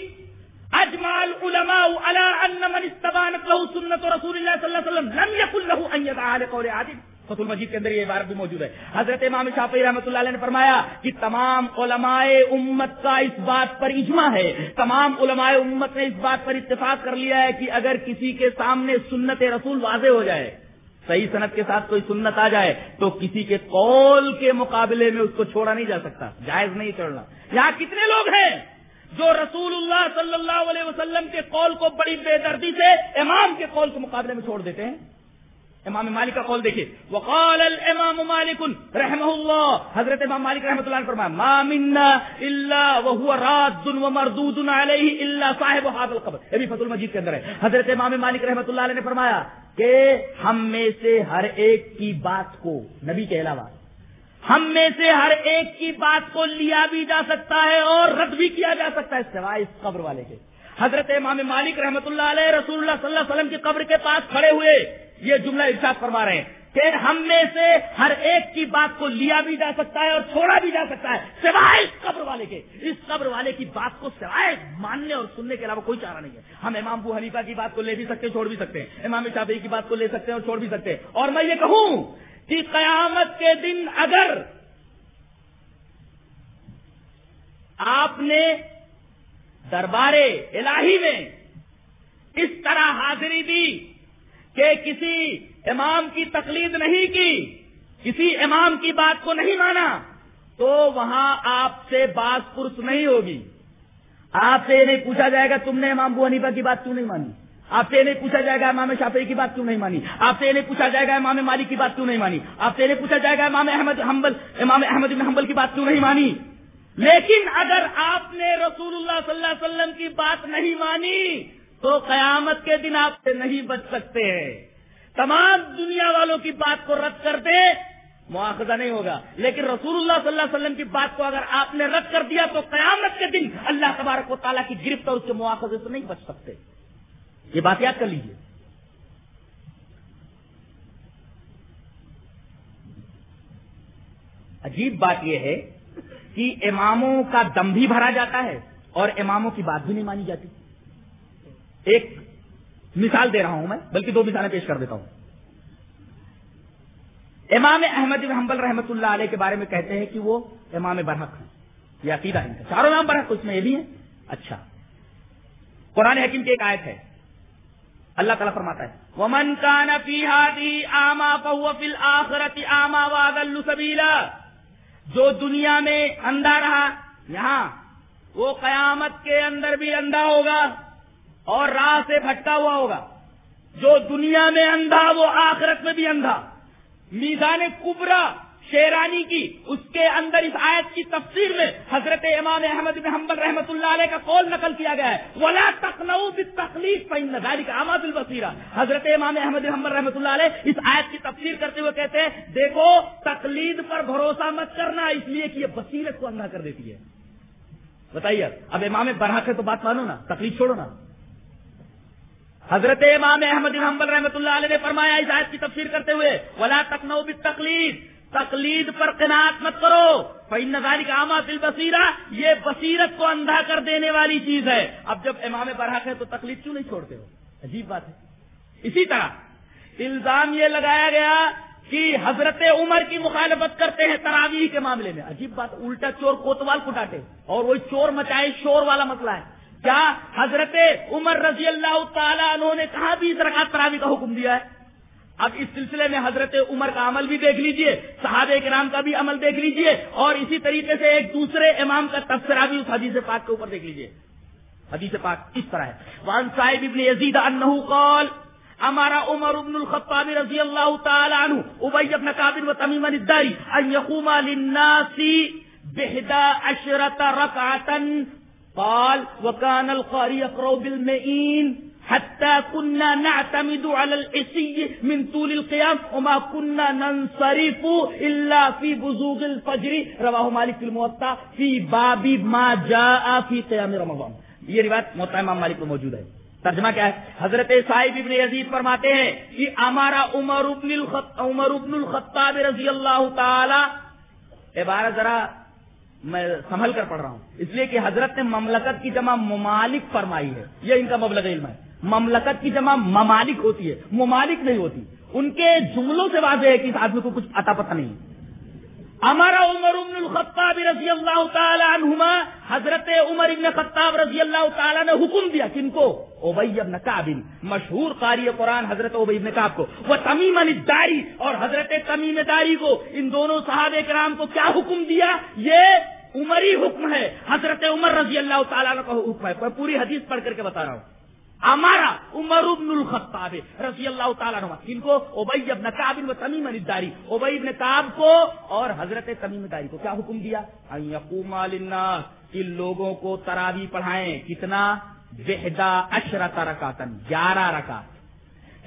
اجمال علماء على ان من استبانت له سنت رسول اللہ صلی اللہ علیہ وسلم لم يكن له ان يدعى لقول عادل۔ فت المجید کے اندر یہ عبارت بھی موجود ہے۔ حضرت امام شافعی رحمۃ اللہ علیہ نے فرمایا کہ تمام علماء امت کا اس بات پر اجماع ہے۔ تمام علماء امت نے اس بات پر اتفاق کر لیا ہے کہ اگر کسی کے سامنے سنت رسول واضح ہو جائے، صحیح صنعت کے ساتھ کوئی سنت آ جائے، تو کسی کے قول کے مقابلے میں اس کو چھوڑا نہیں جا سکتا۔ جائز نہیں چڑھنا یہاں کتنے لوگ ہیں جو رسول اللہ صلی اللہ علیہ وسلم کے قول کو بڑی بے دردی سے امام کے قول کے مقابلے میں چھوڑ دیتے ہیں؟ امام مالک کا قول دیکھیے۔ وقال الامام مالک رحمہ اللہ حضرت امام مالک رحمۃ اللہ فرمایا، ما منا الا وهو راد ومردود عليه الا صاحب هذا القبر. یہ بھی فتح المجید کے اندر ہے۔ حضرت امام مالک رحمۃ اللہ علیہ نے فرمایا کہ ہم میں سے ہر ایک کی بات کو، نبی کے علاوہ، ہم میں سے ہر ایک کی بات کو لیا بھی جا سکتا ہے اور رد بھی کیا جا سکتا ہے، سوائے اس قبر والے کے۔ حضرت امام مالک رحمۃ اللہ علیہ رسول اللہ صلی اللہ علیہ وسلم کی قبر کے پاس کھڑے ہوئے یہ جملہ ارشاد فرما رہے ہیں کہ ہم میں سے ہر ایک کی بات کو لیا بھی جا سکتا ہے اور چھوڑا بھی جا سکتا ہے، سوائے اس قبر والے کے۔ اس قبر والے کی بات کو سوائے ماننے اور سننے کے علاوہ کوئی چارہ نہیں ہے۔ ہم امام بو حلیفہ کی بات کو لے بھی سکتے چھوڑ بھی سکتے ہیں۔ امام شافی کی بات کو لے سکتے ہیں اور چھوڑ بھی سکتے ہیں۔ اور میں یہ کہوں کہ قیامت کے دن اگر آپ نے دربار الہی میں اس طرح حاضری دی کہ کسی امام کی تقلید نہیں کی، کسی امام کی بات کو نہیں مانا، تو وہاں آپ سے بات پرس نہیں ہوگی۔ آپ سے یہ نہیں پوچھا جائے گا تم نے امام ابو حنیفہ کی بات کیوں نہیں مانی؟ آپ سے یہ نہیں پوچھا جائے گا امام شافعی کی بات کیوں نہیں مانی؟ آپ سے یہ نہیں پوچھا جائے گا امام مالک کی بات کیوں نہیں مانی؟ آپ سے یہ نہیں پوچھا جائے گا امام احمد حنبل، امام احمد حنبل کی بات کیوں نہیں مانی؟ لیکن اگر آپ نے رسول اللہ صلی اللہ علیہ وسلم کی بات نہیں مانی، تو قیامت کے دن آپ سے نہیں بچ سکتے ہیں۔ تمام دنیا والوں کی بات کو رد کر دے، مواخذہ نہیں ہوگا۔ لیکن رسول اللہ صلی اللہ علیہ وسلم کی بات کو اگر آپ نے رد کر دیا، تو قیامت کے دن اللہ تبارک و تعالیٰ کی گرفت اور اس کے مواخذے سے نہیں بچ سکتے۔ یہ بات یاد کر لیجیے عجیب بات یہ ہے کہ اماموں کا دم بھی بھرا جاتا ہے اور اماموں کی بات بھی نہیں مانی جاتی۔ ایک مثال دے رہا ہوں میں، بلکہ دو مثالیں پیش کر دیتا ہوں۔ امام احمد حنبل رحمت اللہ علیہ کے بارے میں کہتے ہیں کہ وہ امام برحق ہیں۔ یہ عقیدہ ہے چاروں نام برحق اس میں یہ بھی ہے اچھا۔ قرآن حکیم کی ایک آیت ہے۔ اللہ تعالیٰ فرماتا ہے، ومن کان فی ہادی آما فهو فی الاخرت آما واضل سبیلا جو دنیا میں اندھا رہا، یہاں وہ قیامت کے اندر بھی اندھا ہوگا اور راہ سے بھٹکا ہوا ہوگا۔ جو دنیا میں اندھا، وہ آخرت میں بھی اندھا۔ میزان کبرا شیرانی کی، اس کے اندر اس آیت کی تفسیر میں حضرت امام احمد بن حنبل رحمت اللہ علیہ کا قول نقل کیا گیا ہے۔ ولا تقنعوا بالتقلید فإن ذلك عماد البصیرہ حضرت امام احمد بن حنبل رحمت اللہ علیہ اس آیت کی تفسیر کرتے ہوئے کہتے ہیں، دیکھو، تقلید پر بھروسہ مت کرنا، اس لیے کہ یہ بصیرت کو اندھا کر دیتی ہے۔ بتائیے اب امام برحق ہے تو بات مانو نا، تقلید چھوڑو نا۔ حضرت امام احمد حنبل رحمۃ اللہ علیہ نے فرمایا اس آیت کی تفسیر کرتے ہوئے، ولا تکنو تقلید تقلید پر قناعت مت کرو۔ فین نظاری کا عامہ دل بصیرہ یہ بصیرت کو اندھا کر دینے والی چیز ہے۔ اب جب امام برحق ہے تو تقلید کیوں نہیں چھوڑتے ہو؟ عجیب بات ہے۔ اسی طرح الزام یہ لگایا گیا کہ حضرت عمر کی مخالفت کرتے ہیں تراویح کے معاملے میں۔ عجیب بات، الٹا چور کوتوال کٹاتے اور وہی چور مچائے شور والا مسئلہ ہے۔ کیا حضرت عمر رضی اللہ تعالیٰ عنہ نے کہاں بھی اس رکعت تراوی کا حکم دیا ہے؟ اب اس سلسلے میں حضرت عمر کا عمل بھی دیکھ لیجیے، صحابہ کرام کا بھی عمل دیکھ لیجیے، اور اسی طریقے سے ایک دوسرے امام کا تبصرہ بھی اس حدیث پاک کے اوپر دیکھ لیجیے۔ حدیث پاک اس طرح ہے۔ وان صاحب ابن یزید انہو قال ہمارا عمر ابن الخطاب رضی اللہ تعالی عنہ، ابی ابن کابر و تمیم الداری، ان یقوم للناس بہدا عشرت رکعتا، قال وكان القاري يقرأ بالمئين حتى كنا نعتمد على العصي من طول القيام وما كنا ننصرف إلا في بزوغ الفجر. رواه مالك في الموطا في باب ما جاء في قيام رمضان. یہ روایت موتا امام مالک میں موجود ہے. ترجمہ کیا ہے؟ حضرت صاحب ابن یزید فرماتے ہیں کہ ہمارا عمر ابن الخط، عمر ابن الخطاب رضی اللہ تعالی عبارت ذرا میں سنبھل کر پڑھ رہا ہوں۔ اس لیے کہ حضرت نے مملکت کی جمع ممالک فرمائی ہے۔ یہ ان کا مبلغ علم ہے۔ مملکت کی جمع ممالک ہوتی ہے، ممالک نہیں ہوتی۔ ان کے جملوں سے واضح ہے کہ اس آدمی کو کچھ اتا پتہ نہیں۔ ہمارا عمر ابن الخطاب رضی اللہ تعالی عنہما، حضرت عمر ابن خطاب رضی اللہ تعالیٰ نے حکم دیا کن کو اوبئی ابن کابن مشہور قاری قرآن حضرت اوبئی ابن کاب کو، وہ تمیم داری اور حضرت تمیم داری کو، ان دونوں صحابہ کرام کو کیا حکم دیا؟ یہ عمری حکم ہے۔ حضرت عمر رضی اللہ تعالیٰ کا حکم ہے۔ پوری حدیث پڑھ کر کے بتا رہا ہوں۔ ہمارا عمر ابن الخطاب رضی اللہ تعالیٰ جن کو؟ اوبئی ابن کاب و تمیم داری اوبئی ابن کاب کو اور حضرت تمیم داری کو کیا حکم دیا؟ یقوم ان لوگوں کو تراوی پڑھائیں۔ کتنا؟ بہدا اشرت رکاتن گیارہ رکعت۔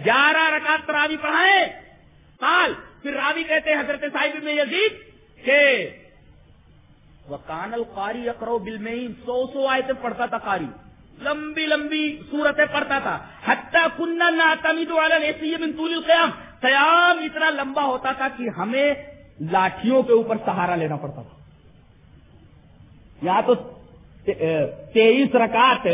گیارہ رکعت تراوی پڑھائیں۔ قال، پھر راوی کہتے ہیں حضرت صاحب میں یزید، کہ وہ کانل قاری اکرو بل میں سو سو آئے پڑھتا تھا قاری۔ لمبی لمبی صورتیں پڑھتا تھا۔ حتیٰ کنن تمید طول القیام۔ قیام اتنا لمبا ہوتا تھا کہ ہمیں لاٹھیوں کے اوپر سہارا لینا پڑتا تھا۔ یہاں تو تیئیس رکعت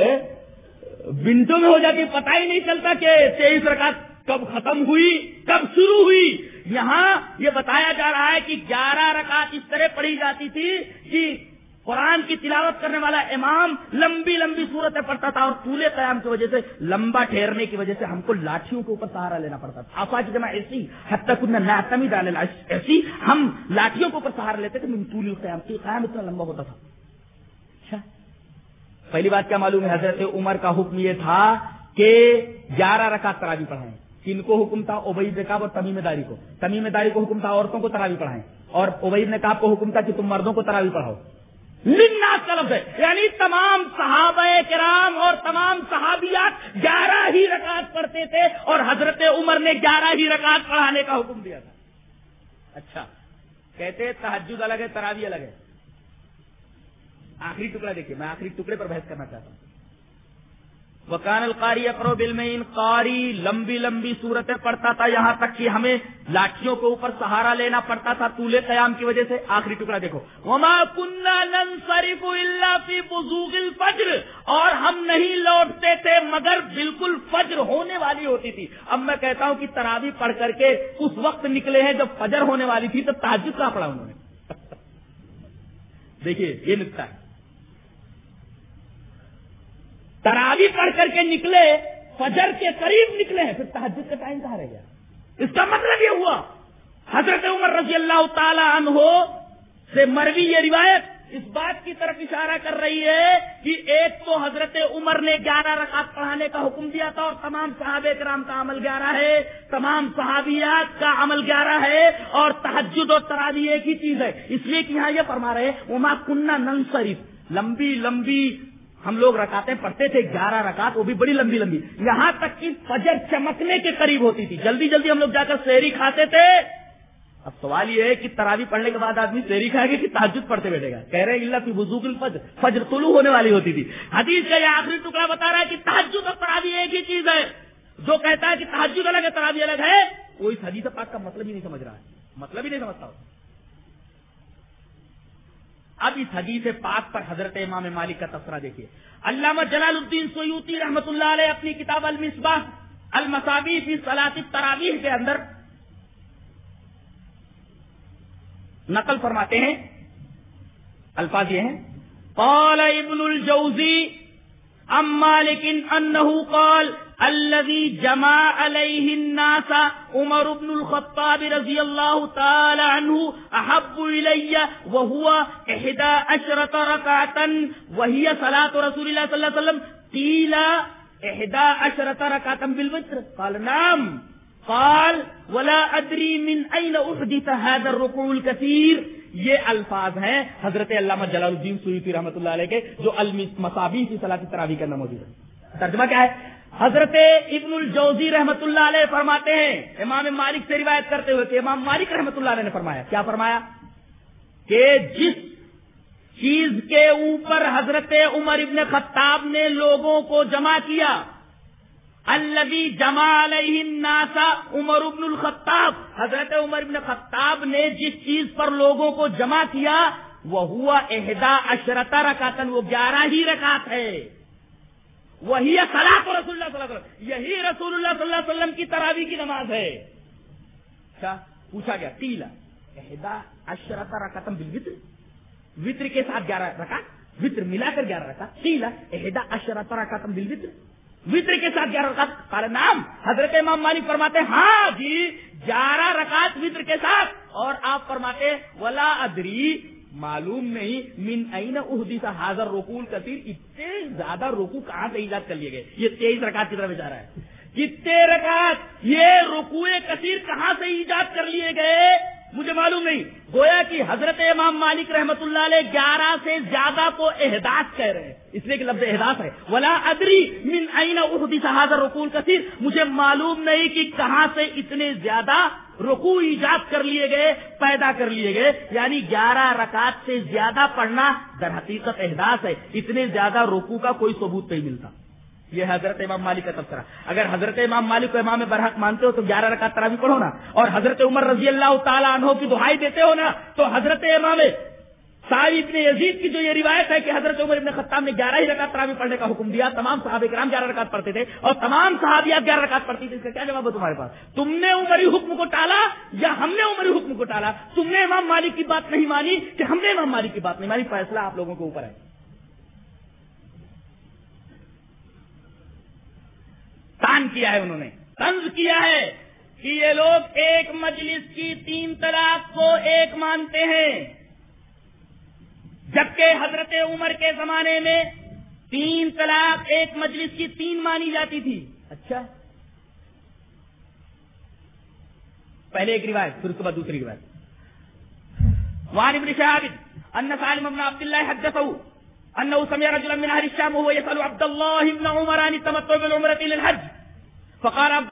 بنٹوں میں ہو جاتی، پتہ ہی نہیں چلتا کہ تیئیس رکعت کب ختم ہوئی، کب شروع ہوئی۔ یہاں یہ بتایا جا رہا ہے کہ گیارہ رکعت اس طرح پڑھی جاتی تھی کہ قرآن کی تلاوت کرنے والا امام لمبی لمبی صورتیں پڑھتا تھا اور پورے قیام کی وجہ سے لمبا ٹھہرنے کی وجہ سے ہم کو لاٹھیوں کے اوپر سہارا لینا پڑتا تھا۔ آفا کی جمع ایسی حد تک ایسی ہم لاٹھیوں کے اوپر سہارا لیتے تھے قیام کی قیام اتنا لمبا ہوتا تھا۔ اچھا۔ پہلی بات کیا معلوم ہے؟ حضرت عمر کا حکم یہ تھا کہ گیارہ رکعت تراوی پڑھائیں۔ کن کو حکم تھا؟ اوبئی نے اور تمیم داری کو۔ تمیم داری کو حکم تھا، عورتوں کو تراوی پڑھائیں۔ اور اوبئی نے کہا کو حکم تھا کہ تم مردوں کو تراوی پڑھاؤ۔ لنا طلب ہے۔ یعنی تمام صحابہ کرام اور تمام صحابیات گیارہ ہی رکعت پڑھتے تھے اور حضرت عمر نے گیارہ ہی رکعت پڑھانے کا حکم دیا تھا۔ اچھا کہتے تحجد الگ ہے تراوی الگ ہے۔ آخری ٹکڑا دیکھیے، میں آخری ٹکڑے پر بحث کرنا چاہتا ہوں۔ وکان القاری اقرو بل میں ان قاری لمبی لمبی صورتیں پڑتا تھا، یہاں تک کہ ہمیں لاٹھیوں کے اوپر سہارا لینا پڑتا تھا طول قیام کی وجہ سے۔ آخری ٹکڑا دیکھو۔ وما الفجر۔ اور ہم نہیں لوٹتے تھے، مگر بالکل فجر ہونے والی ہوتی تھی۔ اب میں کہتا ہوں کہ تراوی پڑھ کر کے اس وقت نکلے ہیں جب فجر ہونے والی تھی، تو تعجب کا پڑا انہوں نے؟ <laughs> دیکھیے، یہ نکتا ہے۔ تراوی پڑھ کر کے نکلے، فجر کے قریب نکلے ہیں، پھر تحجد کا ٹائم کہاں رہ گیا؟ اس کا مطلب یہ ہوا، حضرت عمر رضی اللہ تعالی عنہ سے مروی یہ روایت اس بات کی طرف اشارہ کر رہی ہے کہ ایک تو حضرت عمر نے گیارہ رکعت پڑھانے کا حکم دیا تھا اور تمام صحابہ کرام کا عمل گیارہ ہے، تمام صحابیات کا عمل گیارہ ہے اور تحجد اور تراوی ایک ہی چیز ہے۔ اس لیے کہ یہاں یہ فرما رہے اما کنہ نن شریف لمبی لمبی ہم لوگ رکاتے پڑھتے تھے، گیارہ رکعت، وہ بھی بڑی لمبی لمبی۔ یہاں تک کہ فجر چمکنے کے قریب ہوتی تھی۔ جلدی جلدی ہم لوگ جا کر شہری کھاتے تھے۔ اب سوال یہ ہے کہ تراوی پڑھنے کے بعد آدمی شہری کھائے گا کہ تعجد پڑھتے بیٹھے گا؟ کہہ رہے اللہ کی بزوگ الفجر، فجر طلوع ہونے والی ہوتی تھی۔ حدیث کا یہ آخری ٹکڑا بتا رہا ہے کہ تحجد اور تراوی ایک ہی چیز ہے۔ جو کہتا ہے کہ تحجد الگ ہے تراوی الگ ہے، وہ اس حدیث پاک کا مطلب ہی نہیں سمجھ رہا ہے۔ مطلب ہی نہیں سمجھتا اب اس حدیث پاک پر حضرت امام مالک کا تبصرہ دیکھیے۔ علامہ جلال الدین سیوتی رحمۃ اللہ علیہ اپنی کتاب المصباح المساوی فی صلاح تراویح کے اندر نقل فرماتے ہیں۔ الفاظ یہ ہیں۔ قال ابن الجوزی ام مالک انه قال، الذي جمع عليه الناس عمر بن الخطاب رضي الله تعالى عنه احب الي وهو 11 ركعه وهي صلاه رسول الله صلى الله عليه وسلم، قيل 11 ركعه بالوتر. قال، نعم. قال، ولا ادري من اين احدث هذا الركوع الكثير. یہ الفاظ ہیں حضرت علامہ جلال الدین سیوطی رحمۃ اللہ علیہ کے، جو المصابی کی صلاح تراوی کا نام ہے ترجمہ کیا ہے؟ حضرت ابن الجوزی رحمت اللہ علیہ فرماتے ہیں، امام مالک سے روایت کرتے ہوئے کہ امام مالک رحمت اللہ علیہ نے فرمایا، کیا فرمایا؟ کہ جس چیز کے اوپر حضرت عمر ابن خطاب نے لوگوں کو جمع کیا البی جمع ناسا عمر ابن الخطاب. حضرت عمر ابن خطاب نے جس چیز پر لوگوں کو جمع کیا وہ ہوا عہدہ اشرتا رکاتن وہ گیارہ ہی رکعت ہے. وہی سلاط رسول اللہ صلی اللہ علیہ وسلم، یہی رسول اللہ صلی اللہ علیہ وسلم کی تراوی کی نماز ہے. اچھا پوچھا گیا تیلا احدا اشرتا رکاتم بل وطر وطر کے ساتھ گیارہ رکھا وطر ملا کر گیارہ رکھا تیلا احدا اشرتا رکاتم بل وطر کے ساتھ گیارہ رکعت کار نام حضرت امام مالک فرماتے ہاں جی گیارہ رکعت وطر کے ساتھ۔ اور آپ فرماتے ولا ادری، معلوم نہیں، من این اہدی سا حاضر رکول کثیر اتنے زیادہ رکو کہاں سے ایجاد کر لیے گئے؟ یہ تیئیس رکعت کی طرف جا رہا ہے۔ کتنے رکعت؟ یہ رکو کثیر کہاں سے ایجاد کر لیے گئے؟ مجھے معلوم نہیں۔ گویا کہ حضرت امام مالک رحمت اللہ علیہ گیارہ سے زیادہ کو احداث کہہ رہے ہیں۔ اس لیے کہ لفظ احداث ہے۔ ولا ادری من این اہدی سا حاضر رکول کثیر مجھے معلوم نہیں کہ کہاں سے اتنے زیادہ رکو ایجاد کر لیے گئے، پیدا کر لیے گئے۔ یعنی گیارہ رکعت سے زیادہ پڑھنا در حقیقت احداث ہے۔ اتنے زیادہ رکو کا کوئی ثبوت نہیں ملتا۔ یہ حضرت امام مالک کا تبصرہ اگر حضرت امام مالک کو امام برحق مانتے ہو تو گیارہ رکعت تراوی پڑھو نا۔ اور حضرت عمر رضی اللہ تعالیٰ عنہ کی دہائی دیتے ہو نا، تو حضرت امام ساری ابن یزید کی جو یہ روایت ہے کہ حضرت عمر ابن خطاب نے گیارہ ہی رکعت تراوی پڑھنے کا حکم دیا، تمام صحابہ کرام گیارہ رکعت پڑھتے تھے اور تمام صحابیات گیارہ رکعت پڑھتی تھی اس کا کیا جواب ہے تمہارے پاس؟ تم نے عمری حکم کو ٹالا یا ہم نے عمری حکم کو ٹالا؟ تم نے امام مالک کی بات نہیں مانی کہ ہم نے امام مالک کی بات نہیں مانی؟ فیصلہ آپ لوگوں کے اوپر ہے۔ تان کیا ہے انہوں نے؟ طنز کیا ہے کہ یہ لوگ ایک مجلس کی تین طلاق کو ایک مانتے ہیں۔ جبکہ حضرت عمر کے زمانے میں تین طلاق ایک مجلس کی تین مانی جاتی تھی۔ اچھا۔ پہلے ایک روایت پھر اس کے بعد دوسری روایت۔ وعن ابن شهاب ان سالم بن عبد الله حدثه انه سمع رجلا من اهل الشام وهو يسال عبد الله بن عمر عن التمتع بالعمره للحج فقال عبد